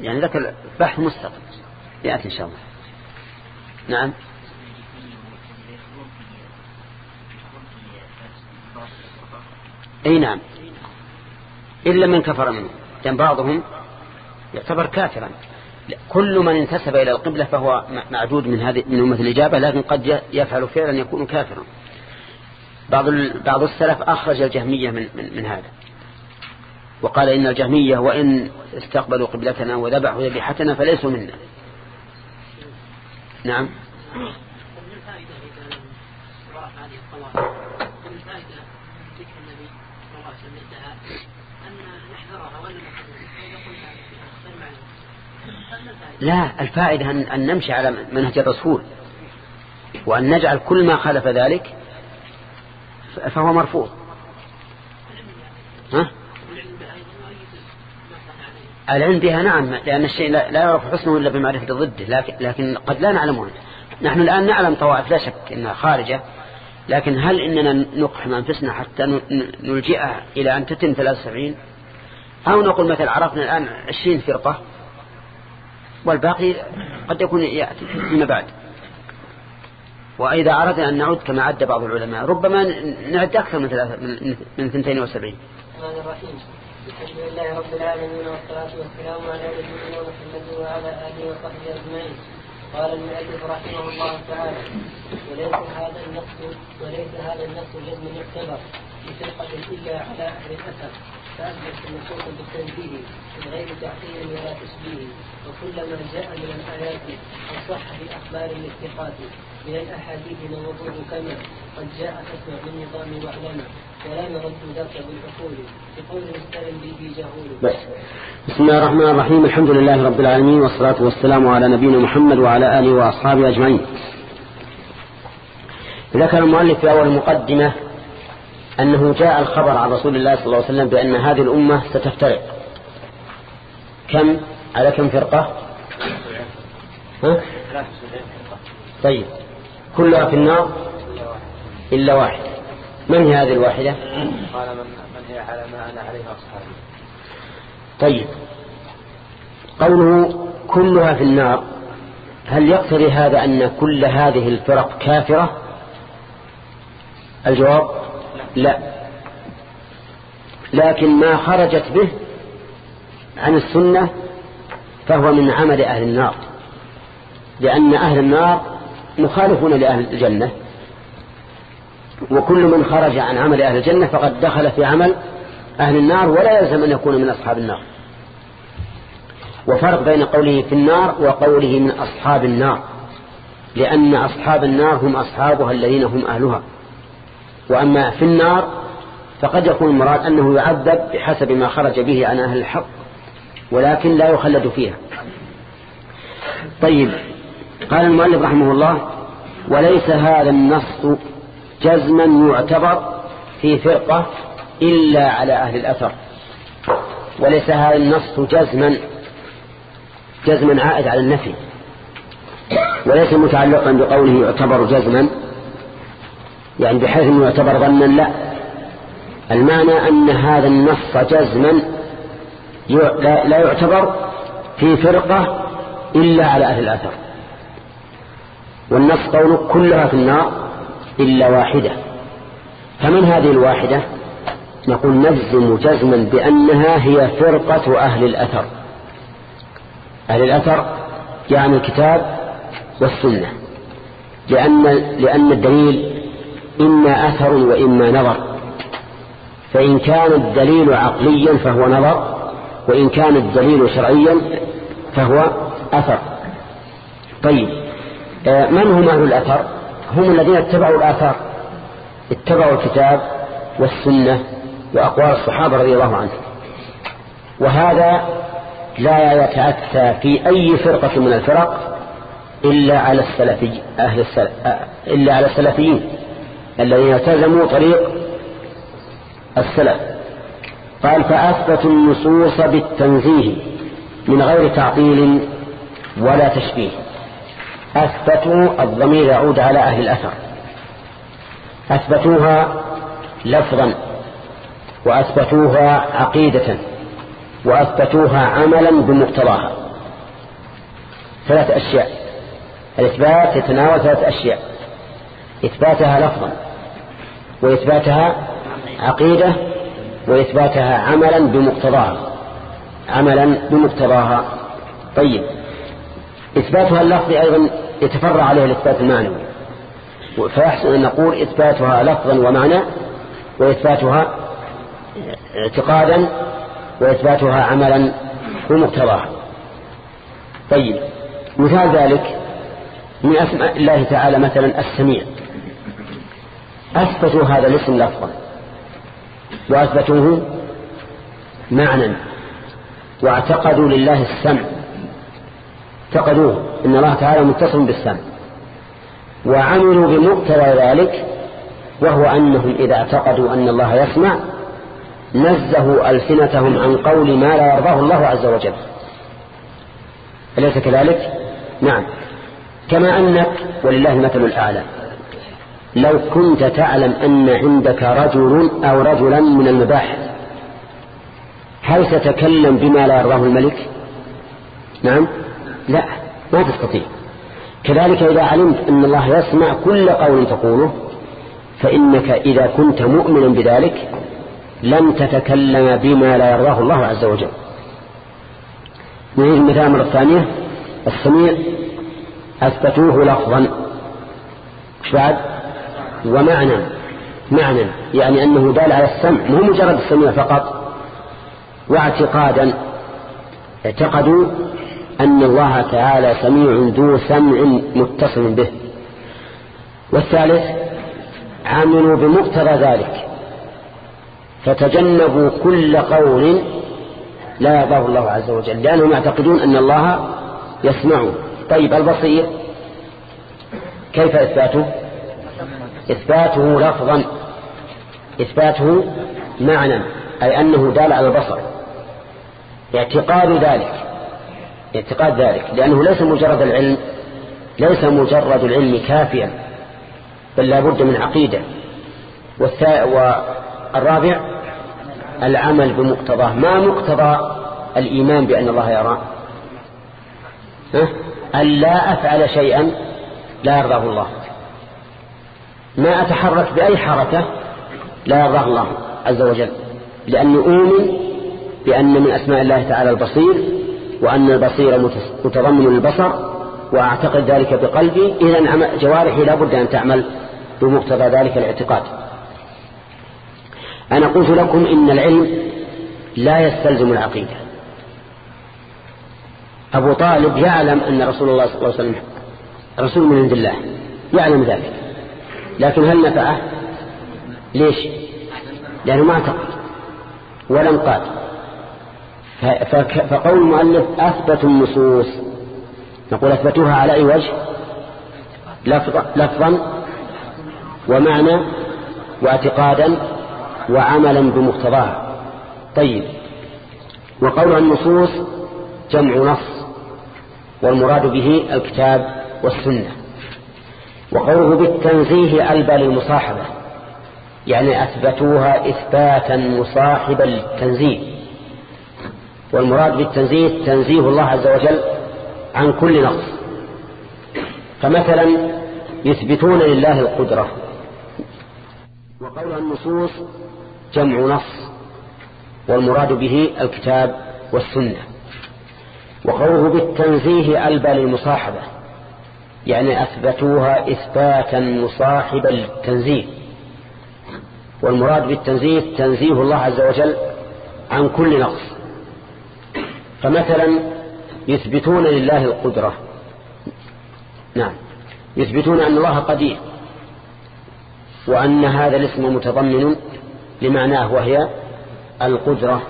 يعني ذاك بحث مستقل يأتي إن شاء الله. نعم. أي نعم. إلا من كفر منه. لأن بعضهم يعتبر كافرا. كل من انتسب إلى القبلة فهو معدود من هذه من أمة الإجابة لكن قد يفعل فعلا يكون كافرا. بعض بعض السلف أخرج الجهمية من, من, من هذا. وقال إن الجهمية وإن استقبلوا قبلتنا وذبحوا ذبيحتنا فليسوا منا. نعم. لا الفائدة أن نمشي على منهج الرسول وأن نجعل كل ما خالف ذلك فهو مرفوض. ها؟ العلم بها نعم لأن الشيء لا يعرف حسنه إلا بمعرفة ضده لكن, لكن قد لا نعلمه. نحن الآن نعلم طوائف لا شك إنها خارجة لكن هل إننا نقحم أنفسنا حتى نلجئها إلى أن تتم 73 أو نقول مثل عرفنا الآن 20 فرقة والباقي قد يكون يأتي فيما بعد. وإذا أردنا أن نعد كما عد بعض العلماء ربما نعد أكثر من ثلاثة من 72 الرحمن الرحيم. الحمد لله رب العالمين والصلاة والسلام على نبينا محمد وعلى آله وصحبه أجمعين. قال المؤلف رحمه الله تعالى وليس هذا النص وليس هذا النص الذي يعتبر بفرقة إلا على أهل الأثر. فأثبت النصوص من غير ولا تشبيه جاء من الآيات وصح بأخبار من الأحاديث موضوع كما قد جاء بالنظام بس. بسم الله الرحمن الرحيم. الحمد لله رب العالمين والصلاة والسلام على نبينا محمد وعلى آله وأصحابه أجمعين. ذكر المؤلف في أول المقدمة أنه جاء الخبر عن رسول الله صلى الله عليه وسلم بأن هذه الأمة ستفترق. كم؟ على كم فرقة؟ ها؟ طيب. كلها في النار؟ إلا واحدة من هي هذه الواحدة؟ قال من, من هي على ما أنا عليه أصحابي. طيب. قوله كلها في النار هل يقتضي هذا أن كل هذه الفرق كافرة؟ الجواب لا. لكن ما خرجت به عن السنة فهو من عمل أهل النار. لأن أهل النار مخالفون لأهل الجنة. وكل من خرج عن عمل أهل الجنة فقد دخل في عمل أهل النار ولا يلزم أن يكون من أصحاب النار. وفرق بين قوله في النار وقوله من أصحاب النار. لأن أصحاب النار هم أصحابها الذين هم أهلها. وأما في النار فقد يكون المراد أنه يعذب بحسب ما خرج به عن أهل الحق ولكن لا يخلد فيها. طيب قال المؤلف رحمه الله وليس هذا النص جزما يعتبر في فرقة إلا على أهل الأثر. وليس هذا النص جزما جزما عائد على النفي. وليس متعلقا بقوله يعتبر جزما يعني بحيث إنه يعتبر ظنا لا. المعنى أن هذا النص جزما لا يعتبر في فرقة إلا على أهل الأثر. والنص قوله كلها في النار إلا واحدة. فمن هذه الواحدة؟ نقول نجزم جزما بأنها هي فرقة أهل الأثر. أهل الأثر يعني الكتاب والسنة. لأن, لأن الدليل إما أثر وإما نظر. فإن كان الدليل عقليا فهو نظر وإن كان الدليل شرعيا فهو أثر. طيب آه، من هم أهل الأثر؟ هم الذين اتبعوا الآثار اتبعوا الكتاب والسنة وأقوال الصحابة رضي الله عنهم. وهذا لا يتأتى في أي فرقة من الفرق إلا على السلفي أهل السلف إلا على السلفيين. الذين التزموا طريق السلف. قال فأثبتوا النصوص بالتنزيه من غير تعطيل ولا تشبيه. أثبتوا الضمير يعود على أهل الأثر. أثبتوها لفظا وأثبتوها عقيدة وأثبتوها عملا بمقتضاها. ثلاث أشياء. الإثبات يتناول ثلاث أشياء. إثباتها لفظا. وإثباتها عقيدة وإثباتها عملا بمقتضاها. عملا بمقتضاها. طيب. إثباتها اللفظ أيضا يتفرع عليه الإثبات المعنوي. فيحسن أن نقول إثباتها لفظا ومعنى وإثباتها اعتقادا وإثباتها عملا بمقتضاها. طيب. مثال ذلك من أسماء الله تعالى مثلا السميع. أثبتوا هذا الاسم لفظا. وأثبتوه معنى واعتقدوا لله السمع. اعتقدوه. إن الله تعالى متصل بالسمع. وعملوا بمقتضى ذلك وهو أنهم إذا اعتقدوا أن الله يسمع نزهوا ألسنتهم عن قول ما لا يرضاه الله عز وجل. أليس كذلك؟ نعم. كما أنك ولله المثل الأعلى. لو كنت تعلم أن عندك رجل أو رجلا من المباحث هل تتكلم بما لا يرضاه الملك؟ نعم. لا ما تستطيع. كذلك إذا علمت أن الله يسمع كل قول تقوله فإنك إذا كنت مؤمنا بذلك لن تتكلم بما لا يرضاه الله عز وجل. نعيد المثال مرة ثانية السميع أثبتوه لفظا. مش بعد؟ ومعنى معنى يعني أنه دال على السمع مو مجرد السمع فقط. واعتقادا اعتقدوا أن الله تعالى سميع ذو سمع متصل به. والثالث عملوا بمقتضى ذلك. فتجنبوا كل قول لا يرضاه الله عز وجل لأنهم يعتقدون أن الله يسمع طيب البصير كيف إثباته؟ إثباته لفظا إثباته معنى أي أنه دال على البصر. اعتقاد ذلك اعتقاد ذلك لأنه ليس مجرد العلم ليس مجرد العلم كافيا بل لا بد من عقيدة. والرابع العمل بمقتضاه ما مقتضى الإيمان بأن الله يرى؟ أن لا أفعل شيئا لا يرضاه الله. ما أتحرك بأي حركة لا يرضاه الله عز وجل لأني أؤمن بأن من أسماء الله تعالى البصير وأن البصير متضمن البصر وأعتقد ذلك بقلبي. إذا جوارحي لا بد أن تعمل بمقتضى ذلك الاعتقاد. أنا قلت لكم إن العلم لا يستلزم العقيدة. أبو طالب يعلم أن رسول الله صلى الله عليه وسلم رسول من عند الله يعلم ذلك. لكن هل نفعه ليش؟ لأنه ما اعتقد ولا انقاد فقول المؤلف أثبتوا النصوص. نقول أثبتوها على أي وجه؟ لفظا ومعنى واعتقادا وعملا بمقتضاها. طيب. وقول النصوص جمع نص والمراد به الكتاب والسنة. وقوله بالتنزيه ألبى للمصاحبة يعني أثبتوها إثباتا مصاحبا للتنزيه والمراد بالتنزيه تنزيه الله عز وجل عن كل نقص. فمثلا يثبتون لله القدرة وقول النصوص جمع نص والمراد به الكتاب والسنة. وقوله بالتنزيه ألبى للمصاحبة يعني أثبتوها إثباتا مصاحبا للتنزيه والمراد بالتنزيه تنزيه الله عز وجل عن كل نقص. فمثلا يثبتون لله القدرة. نعم. يثبتون أن الله قدير. وأن هذا الاسم متضمن لمعناه وهي القدرة.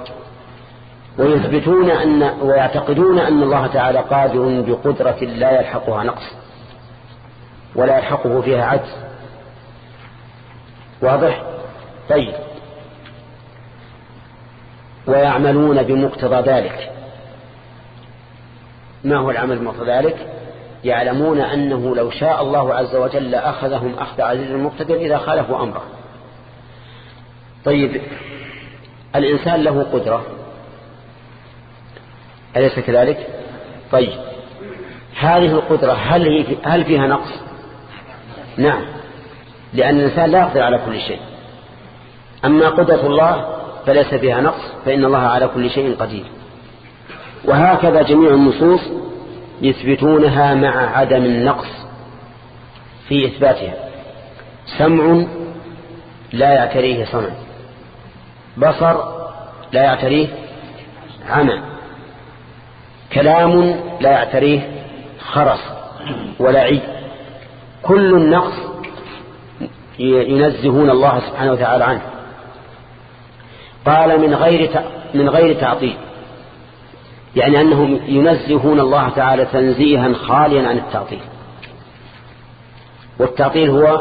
ويثبتون أن ويعتقدون أن الله تعالى قادر بقدرة لا يلحقها نقص. ولا يلحقه فيها عجز. واضح؟ طيب. ويعملون بمقتضى ذلك. ما هو العمل بمقتضى ذلك؟ يعلمون أنه لو شاء الله عز وجل أخذهم أخذ عزيز المقتدر إذا خالفوا أمره. طيب. الإنسان له قدرة. أليس كذلك؟ طيب. هذه القدرة هل, هل فيها نقص؟ نعم. لأن الإنسان لا يقدر على كل شيء. أما قدرة الله فليس فيها نقص فإن الله على كل شيء قدير. وهكذا جميع النصوص يثبتونها مع عدم النقص في إثباتها. سمع لا يعتريه صمع بصر لا يعتريه عمى. كلام لا يعتريه خرس. ولا عي كل النقص ينزهون الله سبحانه وتعالى عنه. قال من غير من غير تعطيل. يعني أنهم ينزهون الله تعالى تنزيها خاليا عن التعطيل. والتعطيل هو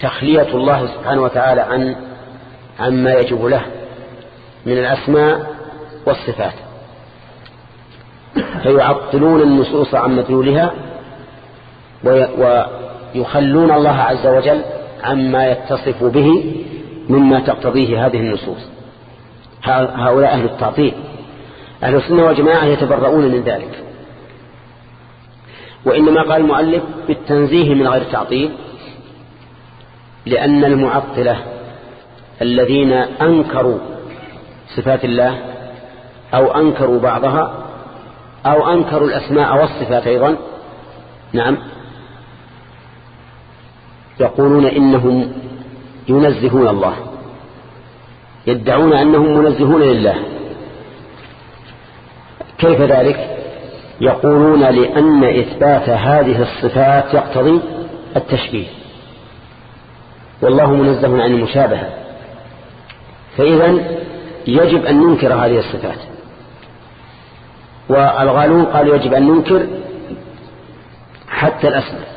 تخلية الله سبحانه وتعالى عن عما يجب له من الأسماء والصفات. فيعطلون النصوص عن مدلولها ويخلون الله عز وجل عما يتصف به مما تقتضيه هذه النصوص. هؤلاء أهل التعطيل. أهل السنة والجماعة يتبرؤون من ذلك. وإنما قال المؤلف بالتنزيه من غير تعطيل لأن المعطلة الذين أنكروا صفات الله أو أنكروا بعضها أو أنكروا الأسماء والصفات أيضا نعم يقولون إنهم ينزهون الله. يدعون أنهم منزهون لله. كيف ذلك؟ يقولون لأن إثبات هذه الصفات يقتضي التشبيه. والله منزه عن المشابهة. فإذا يجب أن ننكر هذه الصفات. والغالون قالوا يجب أن ننكر حتى الأسماء.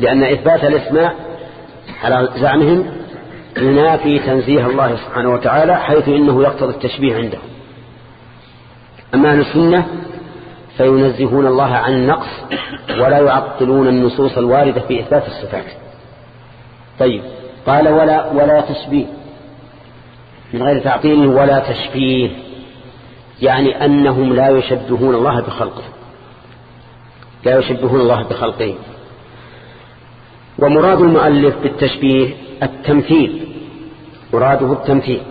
لأن إثبات الاسماء على زعمهم ينافي تنزيه الله سبحانه وتعالى حيث إنه يقتضي التشبيه عندهم. أما أهل السنة فينزهون الله عن النقص ولا يعطلون النصوص الواردة في إثبات الصفات. طيب قال ولا ولا تشبيه. من غير تعطيل ولا تشبيه يعني أنهم لا يشبهون الله بخلقه. لا يشبهون الله بخلقه. ومراد المؤلف بالتشبيه التمثيل مراده التمثيل.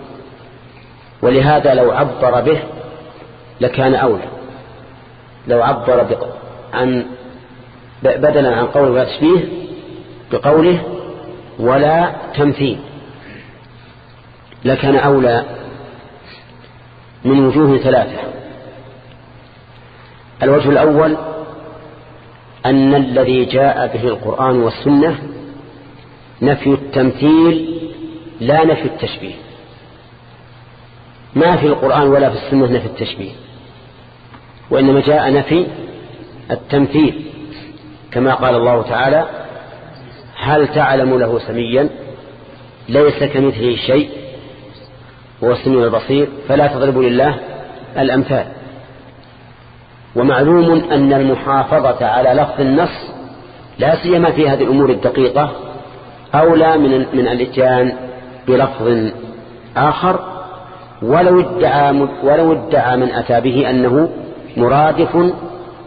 ولهذا لو عبر به لكان أولى. لو عبر عن بدلا عن قول ولا تشبيه بقوله ولا تمثيل. لكان أولى من وجوه ثلاثة. الوجه الأول أن الذي جاء به القرآن والسنة نفي التمثيل لا نفي التشبيه. ما في القرآن ولا في السنة نفي التشبيه. وإنما جاء نفي التمثيل. كما قال الله تعالى هل تعلم له سميا؟ ليس كمثله شيء. هو السميع البصير. فلا تضربوا لله الأمثال. ومعلوم أن المحافظة على لفظ النص لا سيما في هذه الأمور الدقيقة أولى من من الإتيان بلفظ آخر ولو ادعى ولو ادعى من أتى به أنه مرادف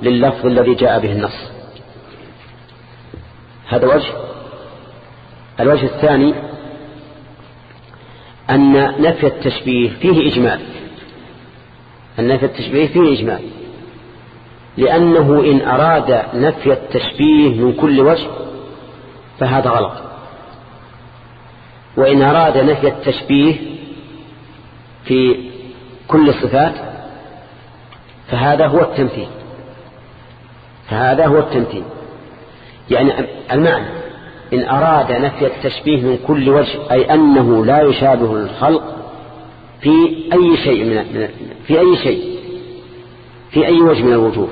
لللفظ الذي جاء به النص. هذا وجه الوجه الثاني أن نفي التشبيه فيه إجمال. أن نفي التشبيه فيه إجمال. لأنه إن أراد نفي التشبيه من كل وجه فهذا غلط. وإن أراد نفي التشبيه في كل الصفات فهذا هو التمثيل. فهذا هو التمثيل. يعني المعنى إن أراد نفي التشبيه من كل وجه أي أنه لا يشابه الخلق في أي شيء من في أي شيء في أي وجه من الوجوه.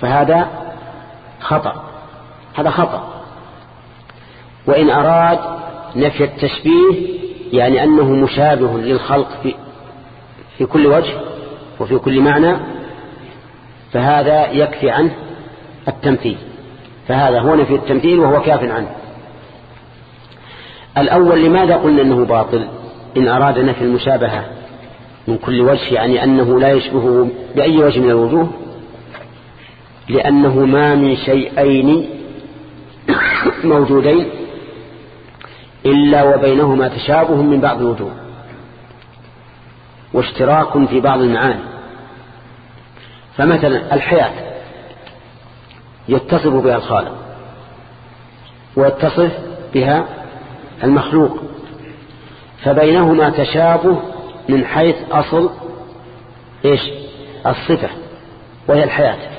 فهذا خطأ. هذا خطأ. وإن أراد نفي التشبيه يعني أنه مشابه للخلق في, في كل وجه وفي كل معنى فهذا يكفي عنه التمثيل. فهذا هو نفي التمثيل وهو كاف عنه. الأول لماذا قلنا أنه باطل؟ إن أراد نفي المشابهة من كل وجه يعني أنه لا يشبهه بأي وجه من الوجوه؟ لأنه ما من شيئين موجودين إلا وبينهما تشابه من بعض الوجوه واشتراك في بعض المعاني. فمثلا الحياة يتصف بها الخالق ويتصف بها المخلوق فبينهما تشابه من حيث أصل إيش؟ الصفة وهي الحياة.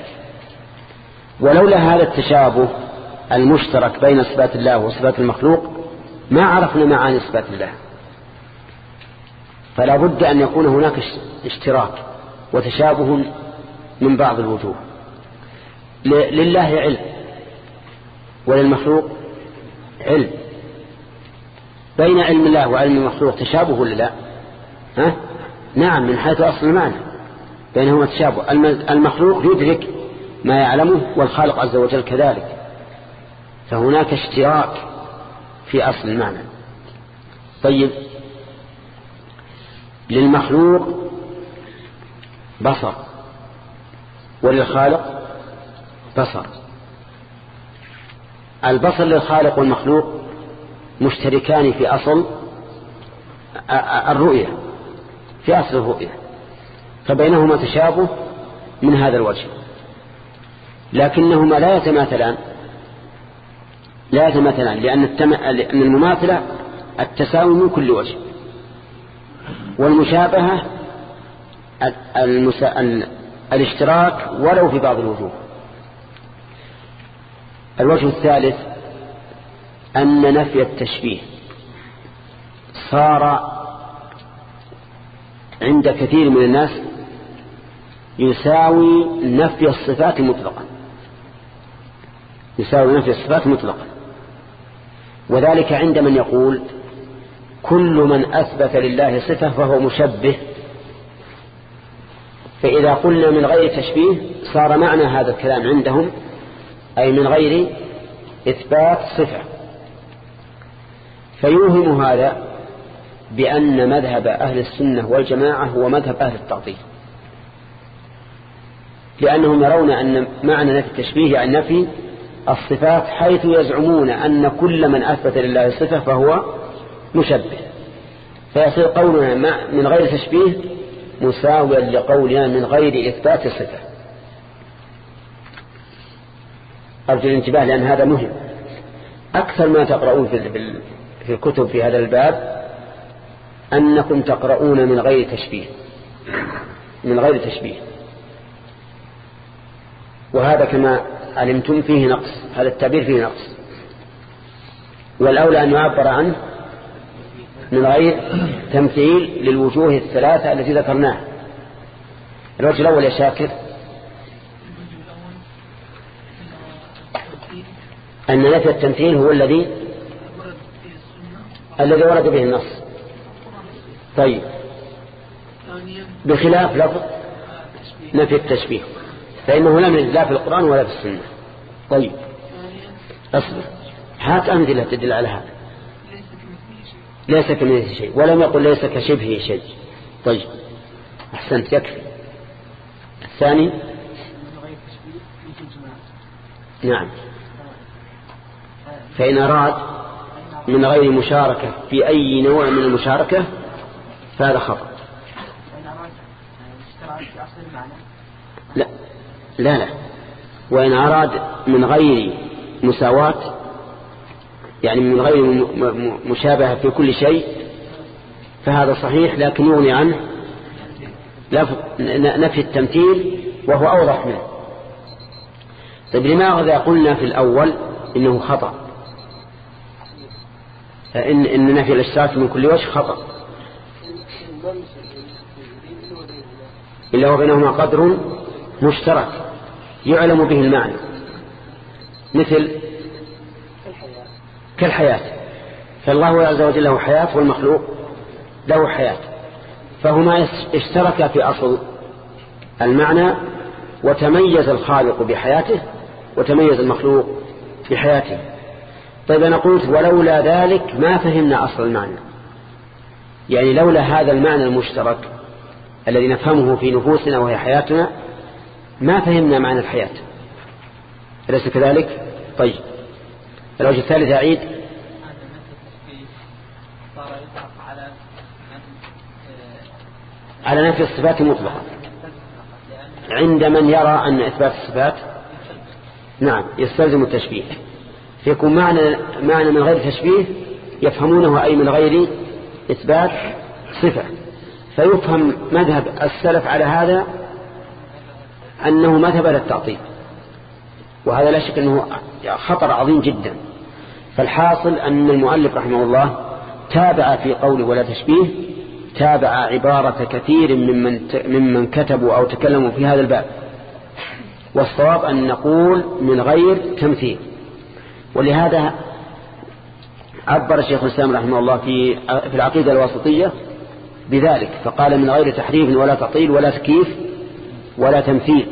ولولا هذا التشابه المشترك بين صفات الله وصفات المخلوق ما عرفنا معاني صفات الله. فلا بد أن يكون هناك اشتراك وتشابه من بعض الوجوه. لله علم وللمخلوق علم. بين علم الله وعلم المخلوق تشابه ولا لا؟ ها؟ نعم من حيث أصل المعنى. بينهما تشابه. المخلوق يدرك ما يعلمه والخالق عز وجل كذلك. فهناك اشتراك في أصل المعنى. طيب للمخلوق بصر وللخالق بصر. البصر للخالق والمخلوق مشتركان في أصل الرؤية في أصل الرؤية. فبينهما تشابه من هذا الوجه. لكنهما لا يتماثلان. لا يتماثلان لأن, التم... لأن المماثلة التساوي من كل وجه. والمشابهة المس... الاشتراك ولو في بعض الوجوه. الوجه الثالث أن نفي التشبيه صار عند كثير من الناس يساوي نفي الصفات مطلقا. يساوي نفي الصفات مطلقا. وذلك عند من يقول كل من أثبت لله صفة فهو مشبه. فإذا قلنا من غير تشبيه صار معنى هذا الكلام عندهم أي من غير إثبات صفة. فيوهم هذا بأن مذهب أهل السنة والجماعة هو مذهب أهل التعطيل. لأنهم يرون أن معنى نفي التشبيه يعني نفي الصفات حيث يزعمون أن كل من أثبت لله صفة فهو مشبه. فيصير قولنا من غير تشبيه مساويا لقولنا من غير إثبات صفة أرجو الانتباه لأن هذا مهم. أكثر ما تقرؤون في الكتب في هذا الباب أنكم تقرؤون من غير تشبيه. من غير تشبيه. وهذا كما علمتم فيه نقص هذا التعبير فيه نقص. والأولى أن يعبر عنه من غير تمثيل للوجوه الثلاثة التي ذكرناها. الوجه الأول يا شاكر أن نفي التمثيل هو الذي الذي ورد به النص. طيب. بخلاف لفظ نفي التشبيه. فإنه لم يجد لا في القرآن ولا في السنة. طيب. أصبر. هات أمثلة تدل على هذا. ليس كمثله شيء. ولم يقل ليس كشبهه شيء. طيب. أحسنت. يكفي. الثاني. نعم. فإن أراد من غير مشاركة في أي نوع من المشاركة فهذا خطأ. لا. لا لا. وإن أراد من غير مساواة يعني من غير مشابهة في كل شيء فهذا صحيح لكن يغني عنه نفي التمثيل وهو أوضح منه. طيب لماذا قلنا في الأول إنه خطأ؟ إن, إن نفي الاشتراك من كل وجه خطأ. إلا وبينهما قدر مشترك. يعلم به المعنى. مثل كالحياة. فالله عز وجل له حياة والمخلوق له حياة. فهما اشتركا في أصل المعنى وتميز الخالق بحياته وتميز المخلوق بحياته. طيب أنا قلت ولولا ذلك ما فهمنا أصل المعنى. يعني لولا هذا المعنى المشترك الذي نفهمه في نفوسنا وهي حياتنا ما فهمنا معنى الحياة. أليس كذلك؟ طيب. الوجه الثالث أعيد على نفي الصفات مطلقا عند من يرى أن إثبات الصفات؟ نعم يستلزم التشبيه. فيكون معنى, معنى من غير تشبيه يفهمونه أي من غير إثبات صفة. فيفهم مذهب السلف على هذا أنه مذهب للتعطيل وهذا لا شك أنه خطر عظيم جدا. فالحاصل أن المؤلف رحمه الله تابع في قوله ولا تشبيه تابع عبارة كثير ممن, ممن كتبوا أو تكلموا في هذا الباب. والصواب أن نقول من غير تمثيل. ولهذا عبر الشيخ الإسلام رحمه الله في في العقيدة الواسطية بذلك فقال من غير تحريف ولا تعطيل ولا تكييف ولا تمثيل.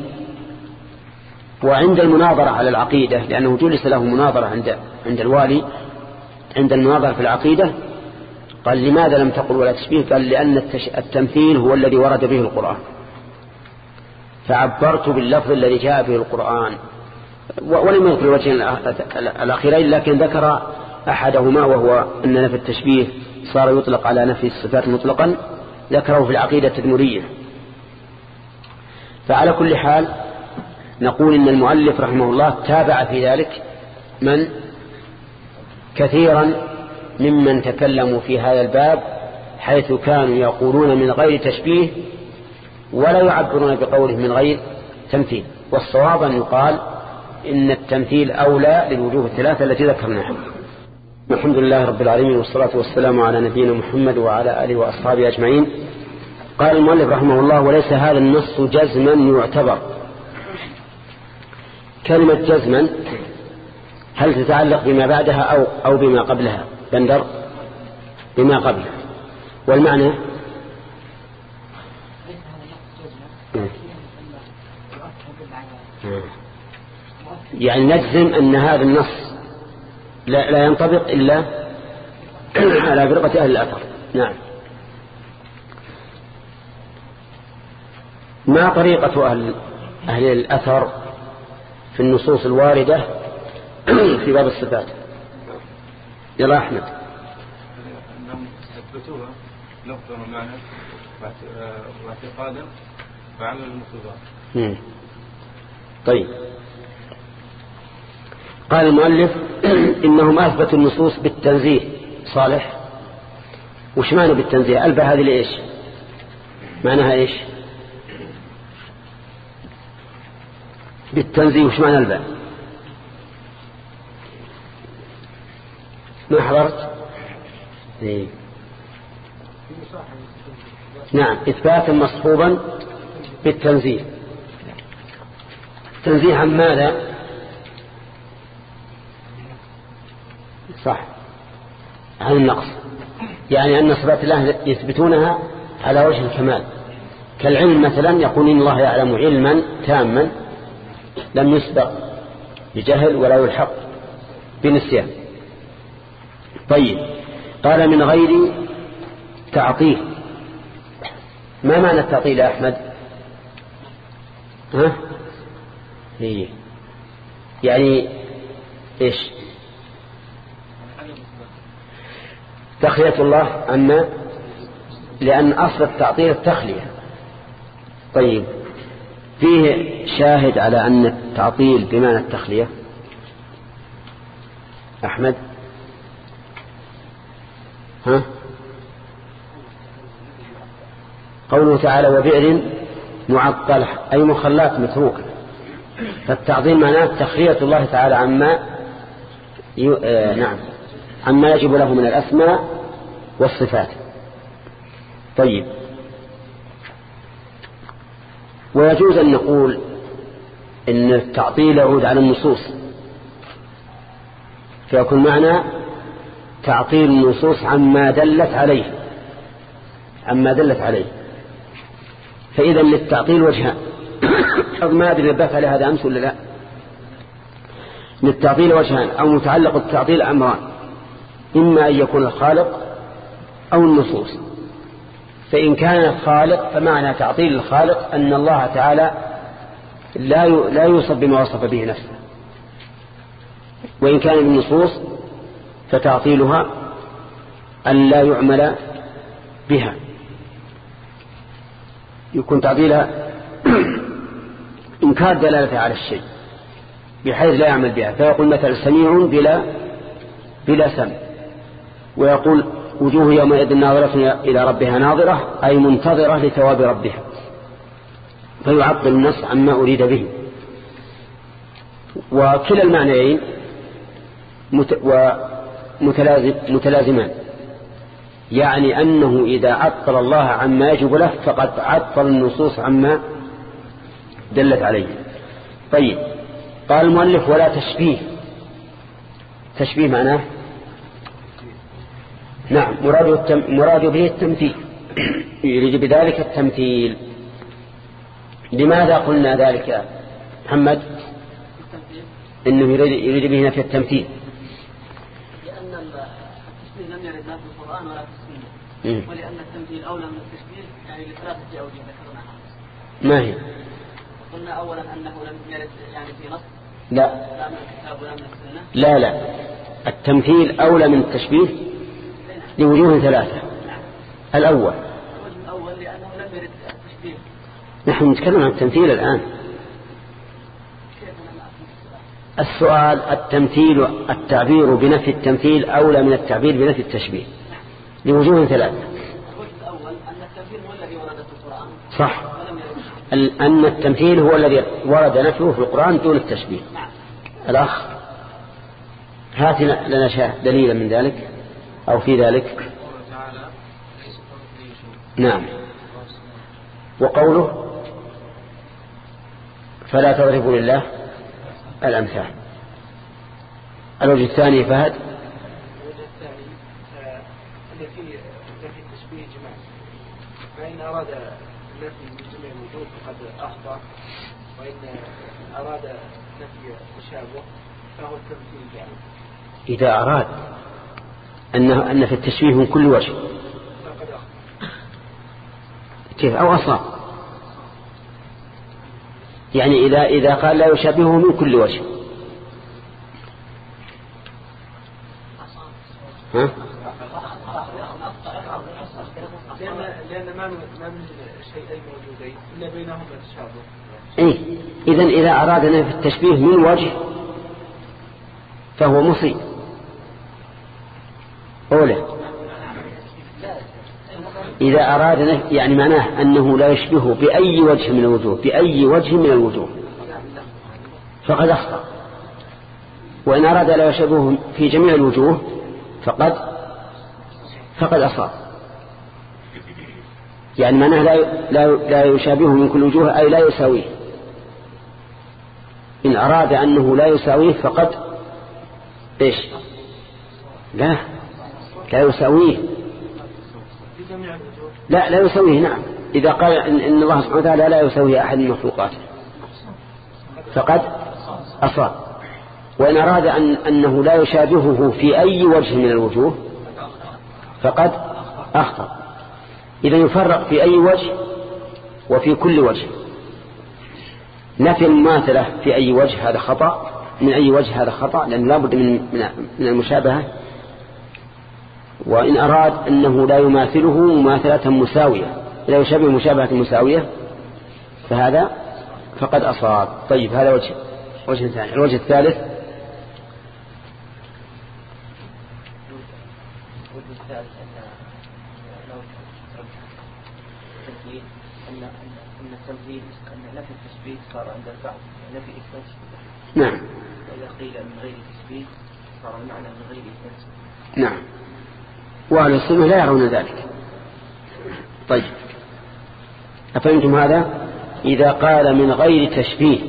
وعند المناظرة على العقيدة لأنه جلس له مناظرة عند عند الوالي عند المناظرة في العقيدة قال لماذا لم تقل ولا تشبيه؟ قال لأن التمثيل هو الذي ورد به القرآن. فعبرت باللفظ الذي جاء به القرآن. ولم يذكر الوجهين الأخيرين لكن ذكر أحدهما وهو أن نفي التشبيه صار يطلق على نفي الصفات مطلقا ذكره في العقيدة التدمرية. فعلى كل حال نقول إن المؤلف رحمه الله تابع في ذلك من؟ كثيرا ممن تكلموا في هذا الباب حيث كانوا يقولون من غير تشبيه ولا يعبرون بقوله من غير تمثيل. والصواب أن يقال إن التمثيل أولى للوجوه الثلاثة التي ذكرناها. الحمد لله رب العالمين والصلاة والسلام على نبينا محمد وعلى آله وأصحابه أجمعين. قال المؤلف رحمه الله وليس هذا النص جزما يعتبر. كلمة جزما هل تتعلق بما بعدها أو, أو بما قبلها؟ بندر بما قبلها. والمعنى؟ يعني نجزم أن هذا النص لا, لا ينطبق إلا على فرقة أهل الأثر. نعم. ما طريقة أهل, أهل الأثر في النصوص الواردة <clears throat> في باب الصفات؟ يلا أحمد. أنهم يثبتوها لفظا ومعنى واعتقادا وعمل المصدر طيب. قال المؤلف <clears throat> إنهم أثبتوا النصوص بالتنزيه صالح؟ وش معنى بالتنزيه؟ ألبى هذه لإيش؟ معناها إيش؟ بالتنزيه وش معنى الباء؟ ما حضرت؟ إيه. نعم إثباتا مصحوبا بالتنزيه. تنزيه عن ماذا؟ صح. عن النقص. يعني أن صفات الله يثبتونها على وجه الكمال. كالعلم مثلا يقول إن الله يعلم علما تاما لم يسبق بجهل ولا يلحق بنسيان. طيب قال من غير تعطيل. ما معنى التعطيل يا أحمد؟ ها؟ إيه. يعني إيش؟ تخلية الله أما لأن أصل التعطيل التخلية. طيب. فيه شاهد على أن التعطيل بمعنى التخلية. أحمد؟ ها؟ قوله تعالى وبئر معطلة أي مخلات متروكة فالتعظيم معناه تخلية الله تعالى عما ي... آه نعم عما يجب له من الأسماء والصفات. طيب. ويجوز أن نقول إن التعطيل يعود على النصوص. فيكون معنى تعطيل النصوص عما دلت عليه عما دلت عليه. فإذا للتعطيل وجهان <coughs> ما أدري نبهت على هذا أمس ولا لا. للتعطيل وجهان أو متعلق التعطيل أمران. إما أن يكون الخالق أو النصوص. فإن كان الخالق فمعنى تعطيل الخالق أن الله تعالى لا لا يوصف بما وصف به نفسه. وإن كان بالنصوص فتعطيلها أن لا يعمل بها. يكون تعطيلها <clears throat> إنكار دلالة على الشيء بحيث لا يعمل بها. فيقول مثلا سميع بلا بلا سمع ويقول وجوه يومئذ ناظرة إلى ربها ناظرة أي منتظرة لثواب ربها. فيعطل النص عما أريد به. وكلا المعنيين متلازمان. يعني أنه إذا عطل الله عما يجب له فقد عطل النصوص عما دلت عليه. طيب قال المؤلف ولا تشبيه. تشبيه معناه نعم مراد, التم... مراد به التمثيل. يريد بذلك التمثيل. لماذا قلنا ذلك محمد؟ إنه يريد, يريد به نفي التمثيل. لأن التشبيه لم يرد لا في القرآن ولا في السنة. ولأن التمثيل أولى من التشبيه يعني لثلاثة أوجه ذكرناها. ما هي؟ قلنا اولا أنه لم يرد يعني في نص. لا. لا من الكتاب ولا من السنة. لا لا. التمثيل أولى من التشبيه. لوجوه ثلاثة. الأول. نحن نتكلم عن التمثيل الآن. السؤال التمثيل التعبير بنفي التمثيل أولى من التعبير بنفي التشبيه. لوجوه ثلاثة. صح. أن التمثيل هو الذي ورد نفيه في القرآن دون التشبيه. الأخ هات لنا دليلا من ذلك. أو في ذلك؟ نعم. وقوله فلا تضربوا لله الأمثال. الوجه الثاني فهد؟ الوجه الثاني التي نفي التشبيه جماع فإن أراد النفي من جميع الوجوه فقد أخطأ. وإن أراد نفي التشابه فهو التمثيل يعني إذا أراد. أنه أن في التشبيه من كل وجه. كيف؟ أو أصاب يعني إذا إذا قال لا يشابهه من كل وجه. ها؟ لأن ما من شيئين موجودين إلا بينهما تشابه إيه. إذا إذا أراد في التشبيه من وجه فهو مصيب. أولى إذا أراد يعني معناه أنه لا يشبهه بأي وجه من الوجوه بأي وجه من الوجوه. فقد أخطأ. وإن أراد لا يشبهه في جميع الوجوه فقد فقد أصاب. يعني معناه لا لا لا يشابهه من كل وجوه أي لا يساويه. إن أراد أنه لا يساويه فقد إيش؟ لا. لا يساويه. لا لا يساويه نعم. إذا قال إن, الله سبحانه وتعالى لا يساوي أحد من مخلوقاته. فقد أصاب. وإن أراد أن أنه لا يشابهه في أي وجه من الوجوه فقد أخطأ. إذا يفرق في أي وجه وفي كل وجه. نفي المماثلة في أي وجه هذا خطأ من أي وجه هذا خطأ لأن لا بد من, من المشابهة وإن أراد أنه لا يماثله مماثلة مساوية لا يشابه مشابهة مساوية فهذا فقد أصاب. طيب هذا وجه وجه ثاني الوجه الثالث. نعم. وإذا قيل من غير صار المعنى من غير إثبات نعم. وأهل السنة لا يرون ذلك. طيب. أفهمتم هذا؟ إذا قال من غير تشبيه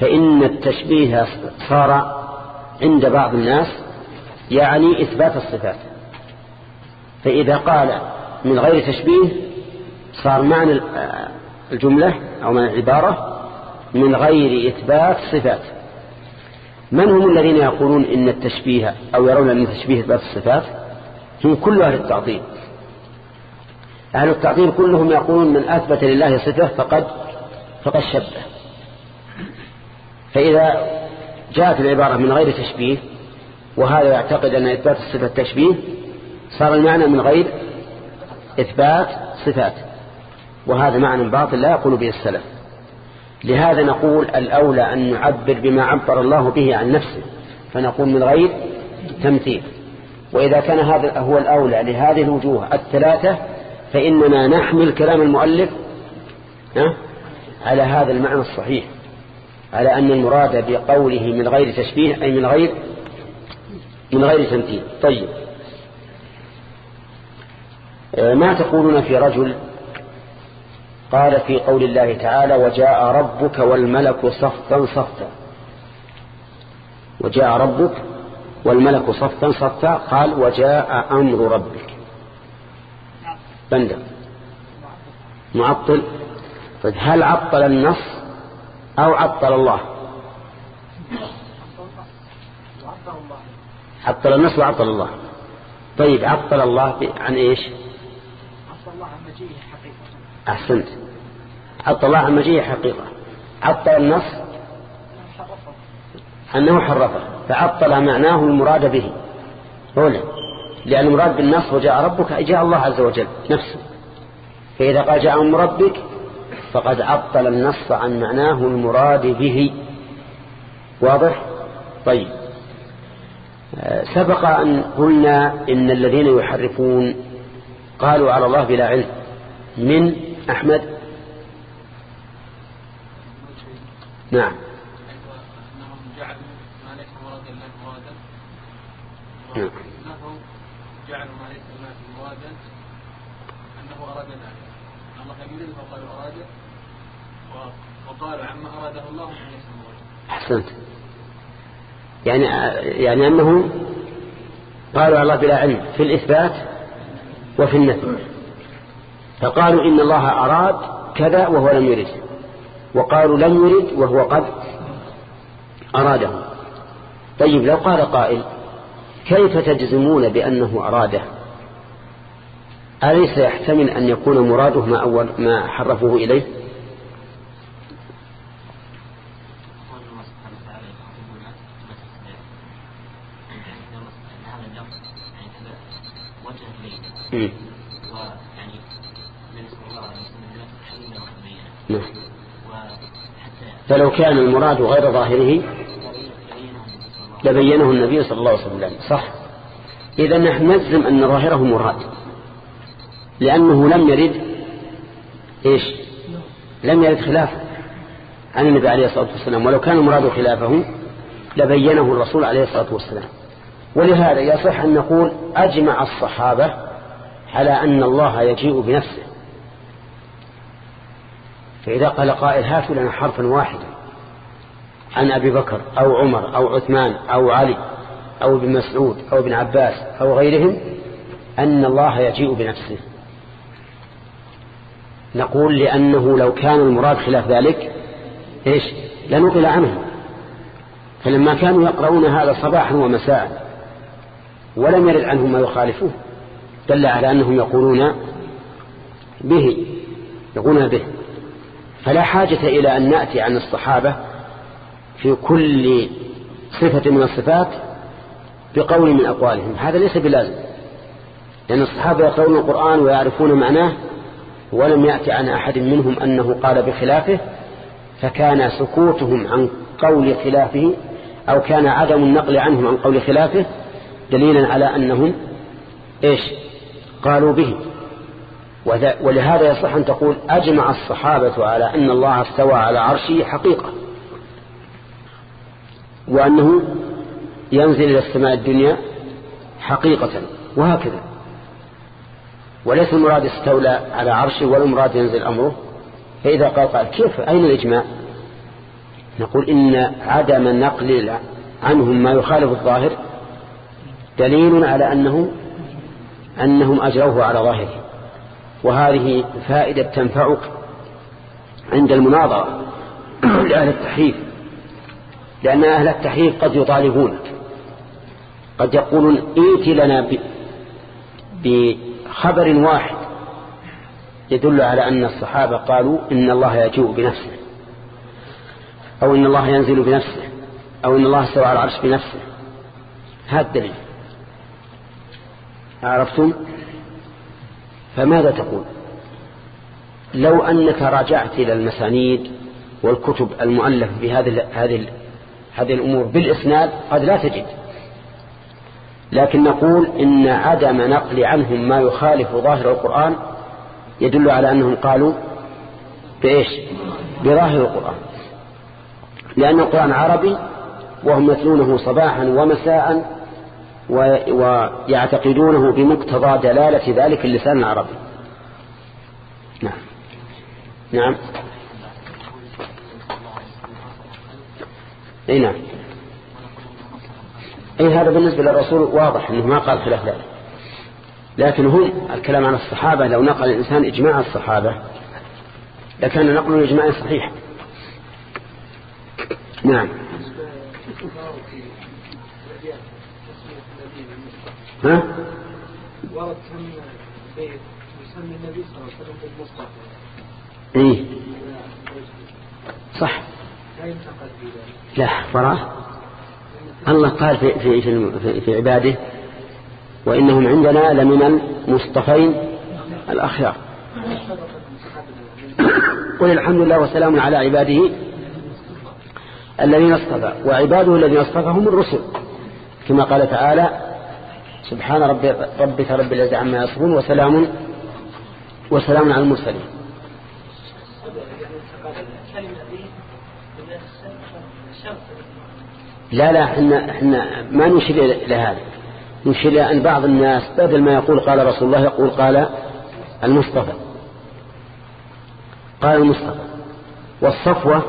فإن التشبيه صار عند بعض الناس يعني إثبات الصفات. فإذا قال من غير تشبيه صار معنى الجملة أو من العبارة من غير إثبات صفات. من هم الذين يقولون إن التشبيه أو يرون أن التشبيه إثبات الصفات؟ هم كل أهل التعطيل أهل التعطيل كلهم يقولون من أثبت لله صفة فقد فقد شبه. فإذا جاءت العبارة من غير تشبيه وهذا يعتقد أن إثبات الصفة تشبيه صار المعنى من غير إثبات صفات. وهذا معنى باطل لا يقول به السلف. لهذا نقول الأولى أن نعبر بما عبر الله به عن نفسه فنقول من غير تمثيل. وإذا كان هذا هو الأولى لهذه الوجوه الثلاثة فإننا نحمل كلام المؤلف على هذا المعنى الصحيح على أن المراد بقوله من غير تشبيه أي من غير من غير تمثيل. طيب. آه، ما تقولون في رجل قال في قول الله تعالى وجاء ربك والملك صفا صفا وجاء ربك والملك صفا صفا قال وجاء أمر ربك. بندم معطل. طيب هل عطل النص أو عطل الله؟ عطل النص وعطل الله. طيب عطل الله عن إيش؟ عطل الله عن حقيقة أحسنت. عطل الله عن مجيئه حقيقة. عطل النص أنه حرفه. فعطل معناه المراد به. هنا. لأن المراد بالنص وجاء ربك جاء الله عز وجل نفسه. فإذا قال جاء أمر ربك فقد عطل النص عن معناه المراد به. واضح؟ طيب. سبق أن قلنا إن الذين يحرفون قالوا على الله بلا علم. من أحمد؟ نعم. نعم جعلوا ما ليس مرادا أنه أراد ذلك. الله لم فقالوا وقالوا عما أراده الله ليس مرادا أحسنت. يعني يعني أنه قالوا الله بلا علم في الإثبات وفي النفي. فقالوا إن الله أراد كذا وهو لم يرد. وقالوا لم يرد وهو قد أراده. طيب لو قال قائل كيف تجزمون بأنه أراده؟ أليس يحتمل أن يكون مراده ما, أول ما حرفوه إليه؟ نعم. فلو كان المراد غير ظاهره لبينه النبي صلى الله عليه وسلم. صح. إذا نحن نجزم أن ظاهره مراد. لأنه لم يرد إيش؟ لم يرد خلافه. عن النبي عليه الصلاة والسلام. ولو كان المراد خلافه لبينه الرسول عليه الصلاة والسلام. ولهذا يصح أن نقول أجمع الصحابة على أن الله يجيء بنفسه. فإذا قال قائل هاتوا لنا حرفا واحدا. عن أبي بكر أو عمر أو عثمان أو علي أو ابن مسعود أو ابن عباس أو غيرهم أن الله يجيء بنفسه. نقول لأنه لو كان المراد خلاف ذلك إيش؟ لنقل عنه. فلما كانوا يقرؤون هذا صباحا ومساء ولم يرد عنهم ما يخالفوه دل على أنهم يقولون به يقولون به. فلا حاجة إلى أن نأتي عن الصحابة في كل صفة من الصفات بقول من أقوالهم. هذا ليس بلازم لأن الصحابة يقرؤون القرآن ويعرفون معناه ولم يأتي عن أحد منهم أنه قال بخلافه فكان سكوتهم عن قول خلافه أو كان عدم النقل عنهم عن قول خلافه دليلا على أنهم إيش؟ قالوا به. ولهذا يصح أن تقول أجمع الصحابة على أن الله استوى على عرشه حقيقة. وأنه ينزل إلى السماء الدنيا حقيقة وهكذا. وليس المراد استولى على عرشه ولا المراد ينزل أمره. فإذا قال قال كيف؟ أين الإجماع؟ نقول إن عدم نقل عنهم ما يخالف الظاهر دليل على أنه أنهم أجروه على ظاهره. وهذه فائدة تنفعك عند المناظرة. <clears throat> لأهل التحريف. لأن أهل التحريف قد يطالبونك قد يقولون ائت لنا بخبر واحد يدل على أن الصحابة قالوا إن الله يجوء بنفسه أو إن الله ينزل بنفسه أو إن الله استوى على العرش بنفسه. هذا الدليل. عرفتم؟ فماذا تقول؟ لو أنك راجعت إلى المسانيد والكتب المؤلفة بهذه هذه هذه الأمور بالإسناد قد لا تجد. لكن نقول إن عدم نقل عنهم ما يخالف ظاهر القرآن يدل على أنهم قالوا بإيش؟ بظاهر القرآن. لأن القرآن عربي وهم يتلونه صباحا ومساء ويعتقدونه بمقتضى دلالة ذلك اللسان العربي. نعم. نعم. إي نعم. إي هذا بالنسبة للرسول واضح إنه ما قال خلاف ذلك. لكن هم الكلام عن الصحابة لو نقل الإنسان إجماع الصحابة لكان نقل الإجماع صحيح. نعم. ها؟ ورد كم بيت يسمي النبي صلى الله عليه وسلم بالمصطفى إيه صح لا فراه الله قال في, في, في, في عباده وإنهم عندنا لمن المصطفين الأخيار. قل الحمد لله وسلام على عباده الذين اصطفى وعباده الذين اصطفى هم الرسل. كما قال تعالى سبحان ربك رب العزة عما يصفون وسلام وسلام على المرسلين. لا لا إحنا إحنا ما نشير إلى هذا. نشير إلى أن بعض الناس بدل ما يقول قال رسول الله يقول قال المصطفى. قال المصطفى. والصفوة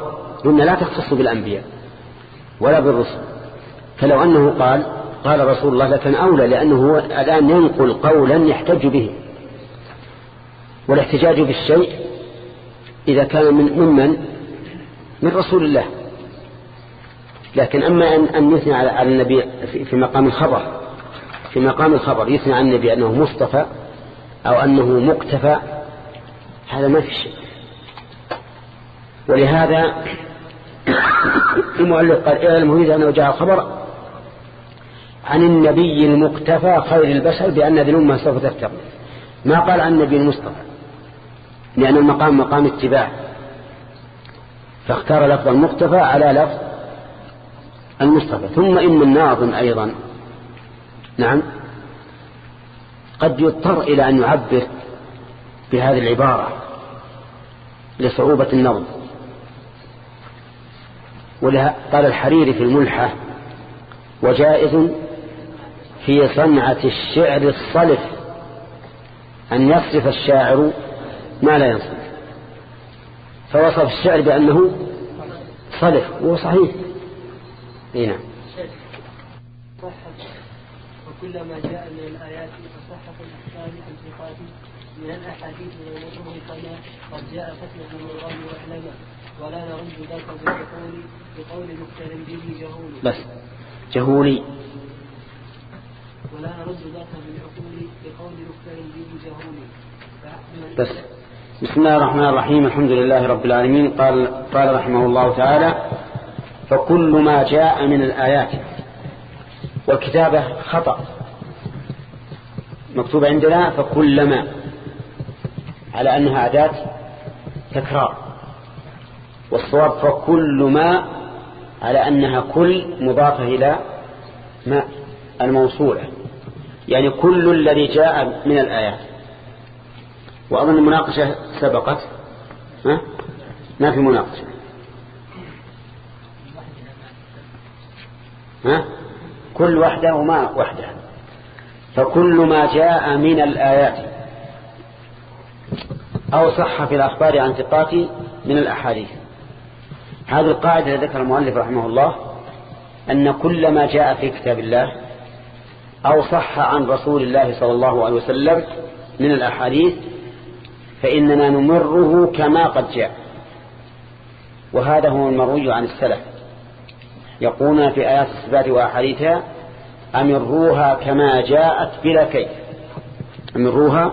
إن لا تختص بالأنبياء ولا بالرسل. فلو أنه قال قال رسول الله لكن أولى لأنه هو الآن ينقل قولا يحتج به. والاحتجاج بالشيء إذا كان من ممن؟ من رسول الله. لكن أما أن, أن يثني على النبي في مقام الخبر في مقام الخبر يثني على النبي أنه مصطفى أو أنه مقتفى هذا ما في شيء ولهذا <coughs> المؤلف قال اعلم أنه جاء خبر عن النبي المقتفى خير البشر بأن ذي الأمة سوف تفتقر. ما قال عن النبي المصطفى؟ لأن المقام مقام اتباع. فاختار لفظ المقتفى على لفظ المصطفى. ثم إن الناظم أيضا. نعم. قد يضطر إلى أن يعبر بهذه العبارة لصعوبة النظم. ولها قال الحريري في الملحة وجائز في صنعة الشعر الصلف أن يصرف الشاعر ما لا ينصرف. فوصف الشعر بأنه صدق وهو صحيح. إي نعم. وكلما جاء من الآيات فصحة الأحكام الصفات من الأحاديث والنجوم كما قد جاء فتنة من الغم وأحلما ولا نرد ذاك بالعقول بقول مختار به جهول. بس. جهولي. ولا نرد ذاك بالعقول بقول مختار به جهول. بس. بسم الله الرحمن الرحيم الحمد لله رب العالمين. قال قال رحمه الله تعالى فكل ما جاء من الآيات والكتابة خطأ. مكتوب عندنا فكلما على أنها أداة تكرار. والصواب فكل ما على أنها كل مضافة إلى ما الموصولة يعني كل الذي جاء من الآيات. وأظن المناقشة سبقت ها؟ ما في مناقشة. ها؟ كل وحده وما وحده. فكل ما جاء من الآيات أو صح في الأخبار عن ثقات من الأحاديث. هذه القاعدة ذكر المؤلف رحمه الله أن كل ما جاء في كتاب الله أو صح عن رسول الله صلى الله عليه وسلم من الأحاديث فإننا نمره كما قد جاء. وهذا هو المروي عن السلف. يقولون في آيات الصفات وأحاديثها أمروها كما جاءت بلا كيف؟ أمروها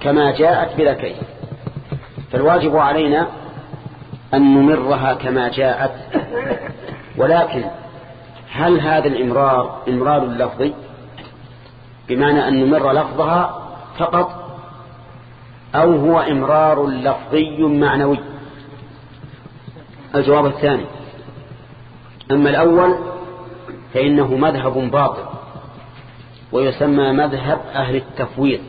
كما جاءت بلا كيف؟ فالواجب علينا أن نمرها كما جاءت. ولكن هل هذا الإمرار إمرار لفظي بمعنى أن نمر لفظها فقط؟ أو هو إمرار لفظي معنوي؟ الجواب الثاني. أما الأول فإنه مذهب باطل ويسمى مذهب أهل التفويض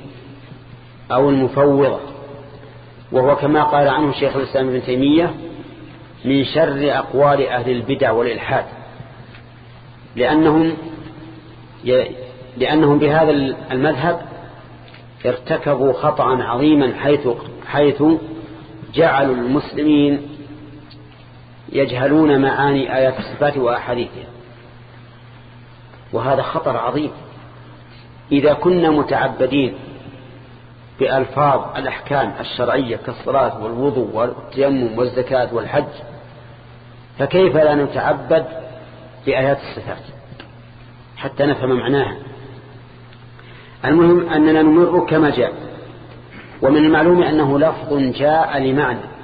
أو المفوضة وهو كما قال عنه شيخ الإسلام ابن تيمية من شر أقوال أهل البدع والإلحاد. لأنهم لأنهم بهذا المذهب ارتكبوا خطأ عظيما حيث حيث جعلوا المسلمين يجهلون معاني آيات الصفات وأحاديثها. وهذا خطر عظيم. إذا كنا متعبدين بألفاظ الأحكام الشرعية كالصلاة والوضوء والتيمم والزكاة والحج فكيف لا نتعبد بآيات الصفات حتى نفهم معناها؟ المهم أننا نمر كما جاء ومن المعلوم أنه لفظ جاء لمعنى.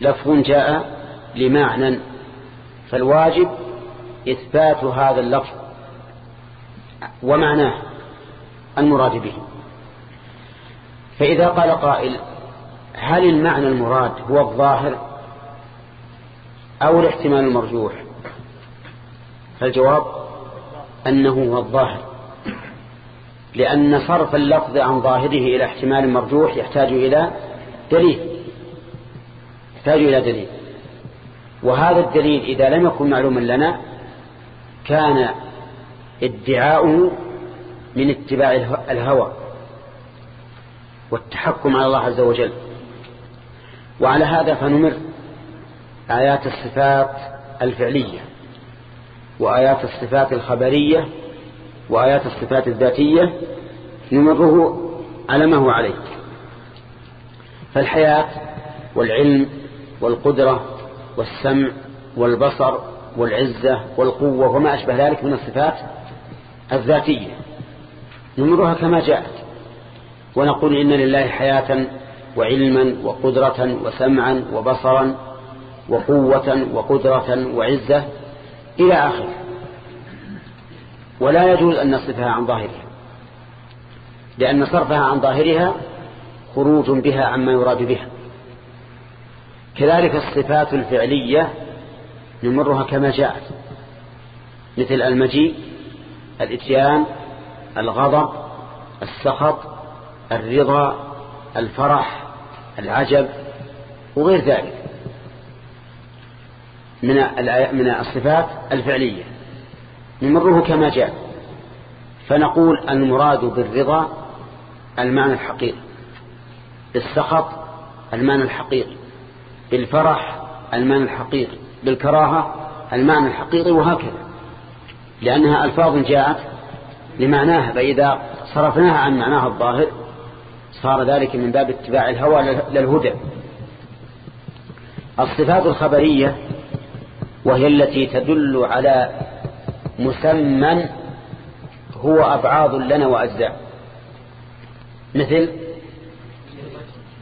لفظ جاء لمعنى فالواجب إثبات هذا اللفظ ومعناه المراد به. فإذا قال قائل هل المعنى المراد هو الظاهر أو الاحتمال المرجوح؟ فالجواب أنه هو الظاهر لأن صرف اللفظ عن ظاهره إلى احتمال مرجوح يحتاج إلى دليل. يحتاج إلى دليل. وهذا الدليل إذا لم يكن معلوما لنا كان ادعاؤه من اتباع الهوى والتحكم على الله عز وجل. وعلى هذا فنمر آيات الصفات الفعلية وآيات الصفات الخبرية وآيات الصفات الذاتية نمره على ما هو عليه. فالحياة والعلم والقدرة والسمع والبصر والعزة والقوة وما أشبه ذلك من الصفات الذاتية. نمرها كما جاءت. ونقول إن لله حياة وعلما وقدرة وسمعا وبصرا وقوة وقدرة وعزة إلى آخره. ولا يجوز أن نصفها عن ظاهرها لأن صرفها عن ظاهرها خروج بها عما يراد بها. كذلك الصفات الفعلية نمرها كما جاءت مثل المجيء الإتيان الغضب السخط الرضا الفرح العجب وغير ذلك. من من الصفات الفعلية نمره كما جاء فنقول المراد بالرضا المعنى الحقيقي بالسخط المعنى الحقيقي. بالفرح المعنى الحقيقي بالكراهة المعنى الحقيقي وهكذا. لأنها ألفاظ جاءت لمعناها فإذا صرفناها عن معناها الظاهر صار ذلك من باب اتباع الهوى للهدى. الصفات الخبرية وهي التي تدل على مسمى هو أبعاض لنا وأجزاء. مثل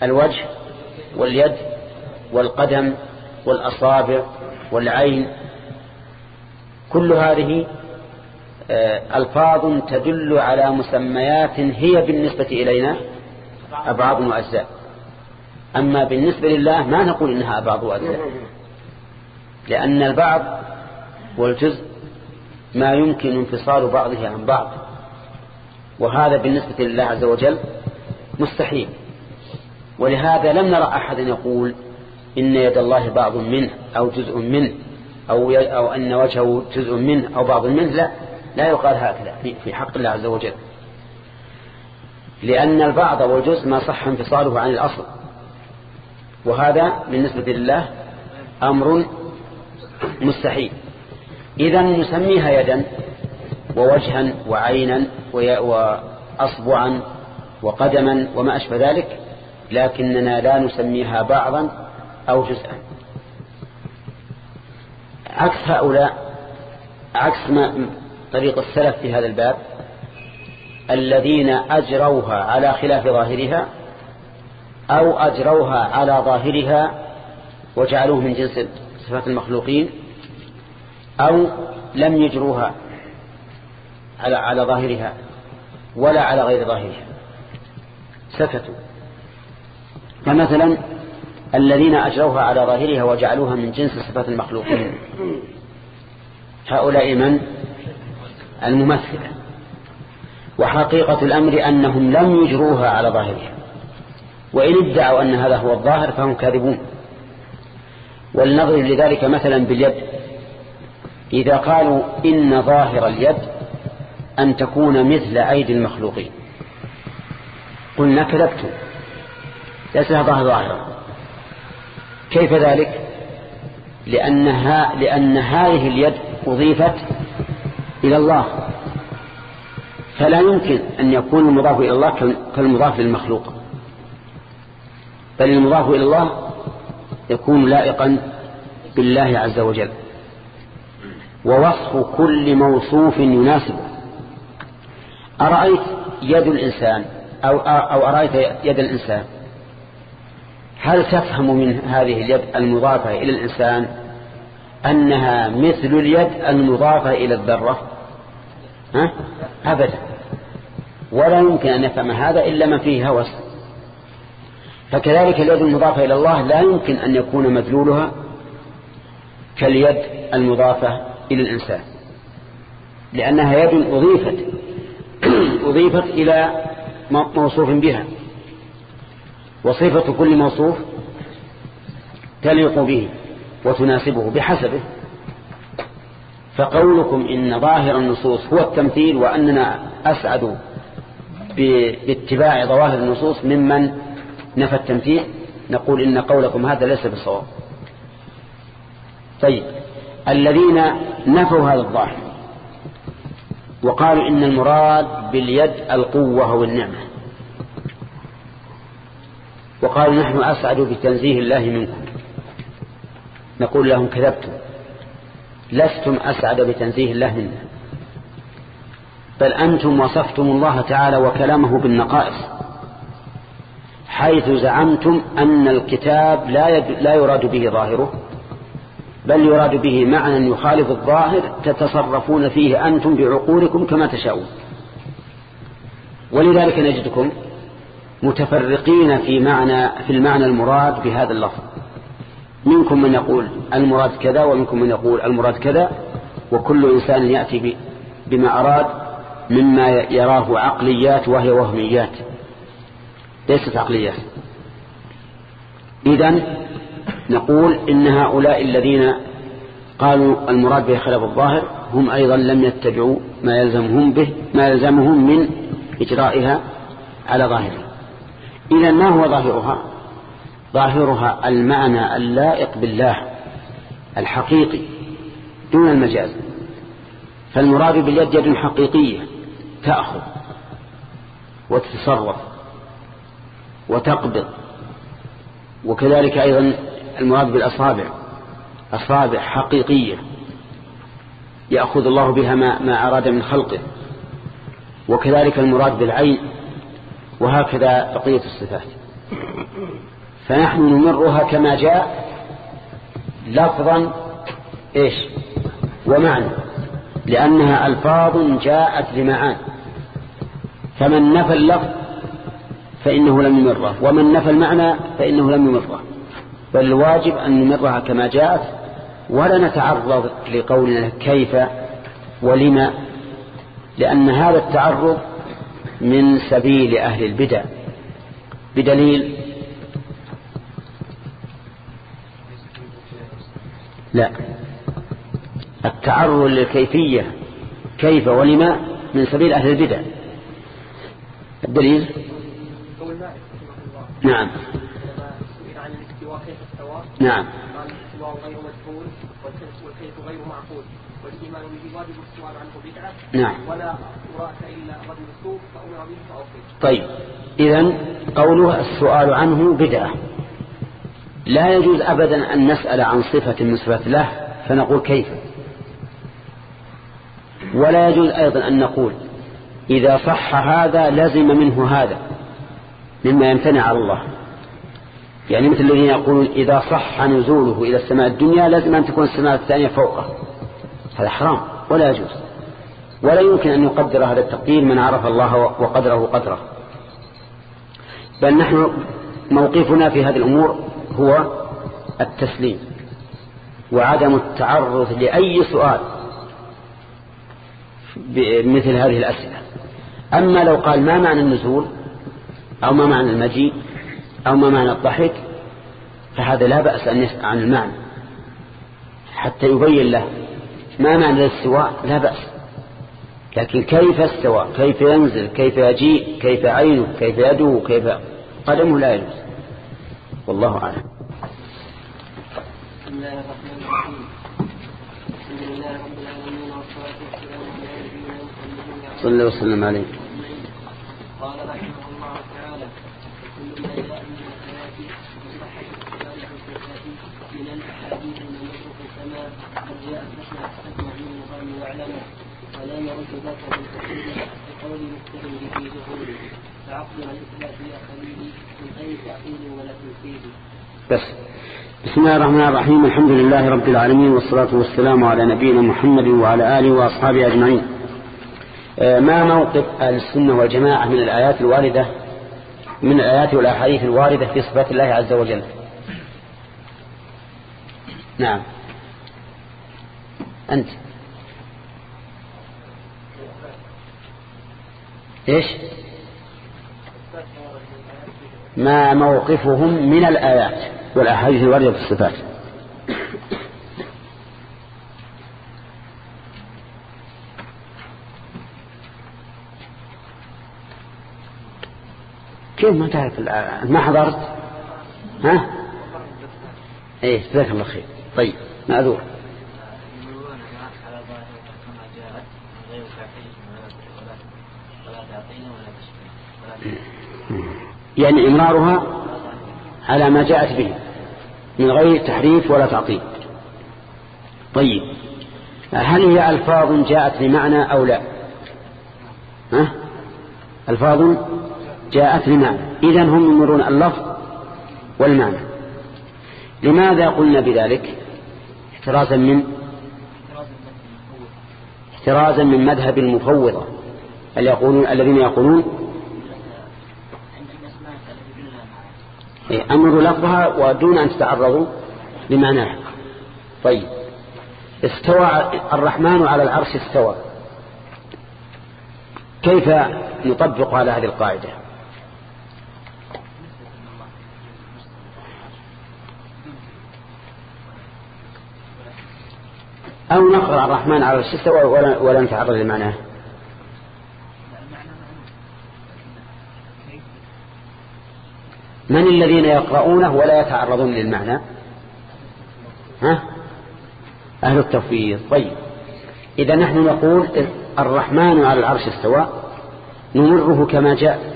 الوجه واليد والقدم والأصابع والعين كل هذه آه، ألفاظ تدل على مسميات هي بالنسبة إلينا أبعاض وأجزاء. أما بالنسبة لله ما نقول إنها أبعاض وأجزاء. لأن البعض والجزء ما يمكن انفصال بعضه عن بعض. وهذا بالنسبة لله عز وجل مستحيل. ولهذا لم نرى أحدا يقول إن يد الله بعض منه أو جزء منه أو, أو أن وجهه جزء منه أو بعض منه لا لا يقال هكذا في حق الله عز وجل. لأن البعض والجزء ما صح انفصاله عن الأصل. وهذا بالنسبة لله أمر مستحيل. إذا نسميها يدا ووجها وعينا وأصبعا وقدما وما أشبه ذلك لكننا لا نسميها بعضا أو جزءا. عكس هؤلاء عكس ما طريق السلف في هذا الباب الذين أجروها على خلاف ظاهرها أو أجروها على ظاهرها وجعلوه من جنس صفات المخلوقين أو لم يجروها على على ظاهرها ولا على غير ظاهرها. سكتوا. فمثلا الذين أجروها على ظاهرها وجعلوها من جنس صفات المخلوقين. هؤلاء من؟ الممثلة. وحقيقة الأمر أنهم لم يجروها على ظاهرها. وإن ادعوا أن هذا هو الظاهر فهم كاذبون. ولنضرب لذلك مثلا باليد. إذا قالوا إن ظاهر اليد أن تكون مثل أيدي المخلوقين. قلنا كذبتم. ليس لها ظاهر ظاهرة. كيف ذلك؟ لأنها لأن هذه اليد أضيفت إلى الله. فلا يمكن أن يكون المضاف إلى الله كالمضاف للمخلوق. بل المضاف إلى الله يكون لائقا بالله عز وجل. ووصف كل موصوف يناسبه. أرأيت يد الإنسان أو, أو أرأيت يد الإنسان؟ هل تفهم من هذه اليد المضافة إلى الإنسان أنها مثل اليد المضافة إلى الذرة؟ ها؟ أبدا. ولا يمكن أن يفهم هذا إلا ما فيه هوس. فكذلك اليد المضافة إلى الله لا يمكن أن يكون مدلولها كاليد المضافة إلى الإنسان. لأنها يد أضيفت <clears throat> أضيفت إلى موصوف بها. وصفة كل موصوف تليق به وتناسبه بحسبه. فقولكم إن ظاهر النصوص هو التمثيل وأننا أسعد باتباع ظواهر النصوص ممن نفى التمثيل. نقول إن قولكم هذا ليس بالصواب طيب الذين نفوا هذا الظاهر وقالوا إن المراد باليد القوة والنعمة. وقالوا نحن أسعد بتنزيه الله منكم. نقول لهم كذبتم. لستم أسعد بتنزيه الله منا. بل أنتم وصفتم الله تعالى وكلامه بالنقائص. حيث زعمتم أن الكتاب لا, لا يراد به ظاهره بل يراد به معنى يخالف الظاهر تتصرفون فيه أنتم بعقولكم كما تشاءون. ولذلك نجدكم متفرقين في معنى في المعنى المراد بهذا اللفظ. منكم من يقول المراد كذا ومنكم من يقول المراد كذا وكل إنسان يأتي بما أراد مما يراه عقليات وهي وهميات. ليست عقليات. إذن نقول إن هؤلاء الذين قالوا المراد به خلاف الظاهر هم أيضا لم يتبعوا ما يلزمهم به ما يلزمهم من إجرائها على ظاهرها إذا ما هو ظاهرها؟ ظاهرها المعنى اللائق بالله الحقيقي دون المجاز. فالمراد باليد يد حقيقية تأخذ وتتصرف وتقبض. وكذلك أيضا المراد بالأصابع أصابع حقيقية يأخذ الله بها ما, ما أراد من خلقه. وكذلك المراد بالعين وهكذا بقية الصفات. فنحن نمرها كما جاء لفظا إيش؟ ومعنى. لأنها ألفاظ جاءت لمعان فمن نفى اللفظ فإنه لم يمره. ومن نفى المعنى فإنه لم يمره. بل الواجب أن نمرها كما جاءت ولا نتعرض لقولنا كيف ولما لأن هذا التعرض من سبيل أهل البدع. بدليل؟ لا. التعرض للكيفية كيف ولما من سبيل أهل البدع. الدليل؟ نعم. نعم قال الاستواء غير مجهول والكيف غير معقول. والإيمان به واجب السؤال عنه بدعة. نعم. ولا وراك إلا رجل السوء فأمر به فاوصي طيب. إذا قوله السؤال عنه بدعة. لا يجوز أبدا أن نسأل عن صفة من صفات الله فنقول كيف؟ ولا يجوز أيضا أن نقول إذا صح هذا لزم منه هذا مما يمتنع على الله. يعني مثل الذين يقولون إذا صح نزوله إلى السماء الدنيا لازم أن تكون السماء الثانية فوقه. هذا حرام ولا يجوز. ولا يمكن أن يقدر هذا التقدير من عرف الله وقدره قدره. بل نحن موقفنا في هذه الأمور هو التسليم وعدم التعرض لأي سؤال مثل هذه الأسئلة. أما لو قال ما معنى النزول أو ما معنى المجيء أو ما معنى الضحك فهذا لا بأس أن يسأل عن المعنى. حتى يبين له ما معنى الاستواء لا بأس. لكن كيف استوى؟ كيف ينزل؟ كيف يجيء؟ كيف عينه؟ كيف يده كيف قدمه؟ لا يجوز. والله أعلم. بسم الله الرحمن الرحيم. الحمد لله رب العالمين والصلاة والسلام على نبينا محمد صلى الله وسلم عليه قال رحمه الله تعالى وكل ما جاء من الآيات مصلحة الصالح والصفات من الأحاديث المنصوص السماء بس. بسم الله الرحمن الرحيم. الحمد لله رب العالمين والصلاة والسلام على نبينا محمد وعلى آله وأصحابه أجمعين. آه، ما موقف أهل السنة والجماعة من الآيات الواردة من الآيات والأحاديث الواردة في صفات الله عز وجل؟ نعم. أنت. إيش؟ ما موقفهم من الآيات والأحاديث الواردة في الصفات. كيف ما تعرف ما حضرت؟ ها؟ إيه جزاك الله خير. طيب معذور يعني إمرارها على ما جاءت به من غير تحريف ولا تعطيل. طيب. هل هي ألفاظ جاءت لمعنى أو لا؟ ها؟ ألفاظ جاءت لمعنى إذا هم يمرون اللفظ والمعنى. لماذا قلنا بذلك؟ احترازا من احترازا من مذهب المفوضة. يقولون الذين يقولون إيه، أمر لفظها ودون أن تتعرضوا لمعناها. طيب. استوى الرحمن على العرش استوى. كيف نطبق على هذه القاعدة؟ أو نقرأ الرحمن على استوى ولا, ولا نتعرض لمعناه. من الذين يقرؤونه ولا يتعرضون للمعنى؟ ها؟ أهل التفويض طيب. إذا نحن نقول الرحمن على العرش استوى نمره كما جاء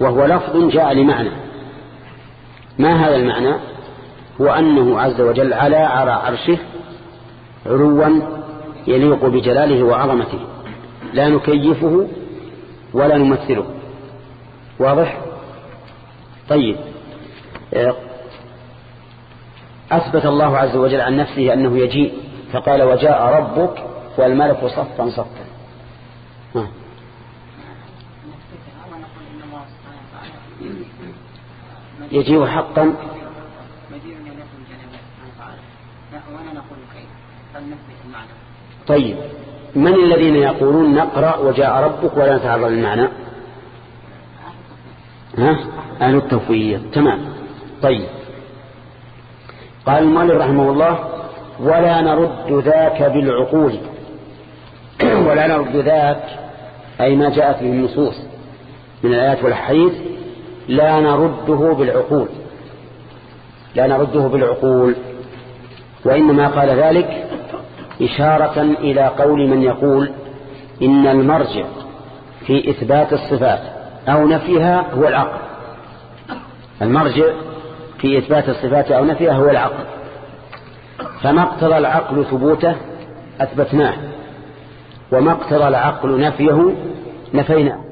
وهو لفظ جاء لمعنى. ما هذا المعنى؟ هو أنه عز وجل على عرشه علوا يليق بجلاله وعظمته. لا نكيفه ولا نمثله. واضح؟ طيب. أثبت الله عز وجل عن نفسه أنه يجيء فقال وجاء ربك والملك صفا صفا. يجيء حقا طيب من الذين يقولون نقرأ وجاء ربك ولا نتعرض للمعنى؟ ها؟ أهل التوفيق. تمام. طيب. قال المؤلف رحمه الله ولا نرد ذاك بالعقول. <clears throat> ولا نرد ذاك أي ما جاءت به النصوص من الآيات والحديث لا نرده بالعقول. لا نرده بالعقول. وإنما قال ذلك إشارة إلى قول من يقول إن المرجع في إثبات الصفات أو نفيها هو العقل. المرجع في إثبات الصفات أو نفيها هو العقل. فما اقتضى العقل ثبوته أثبتناه وما اقتضى العقل نفيه نفيناه.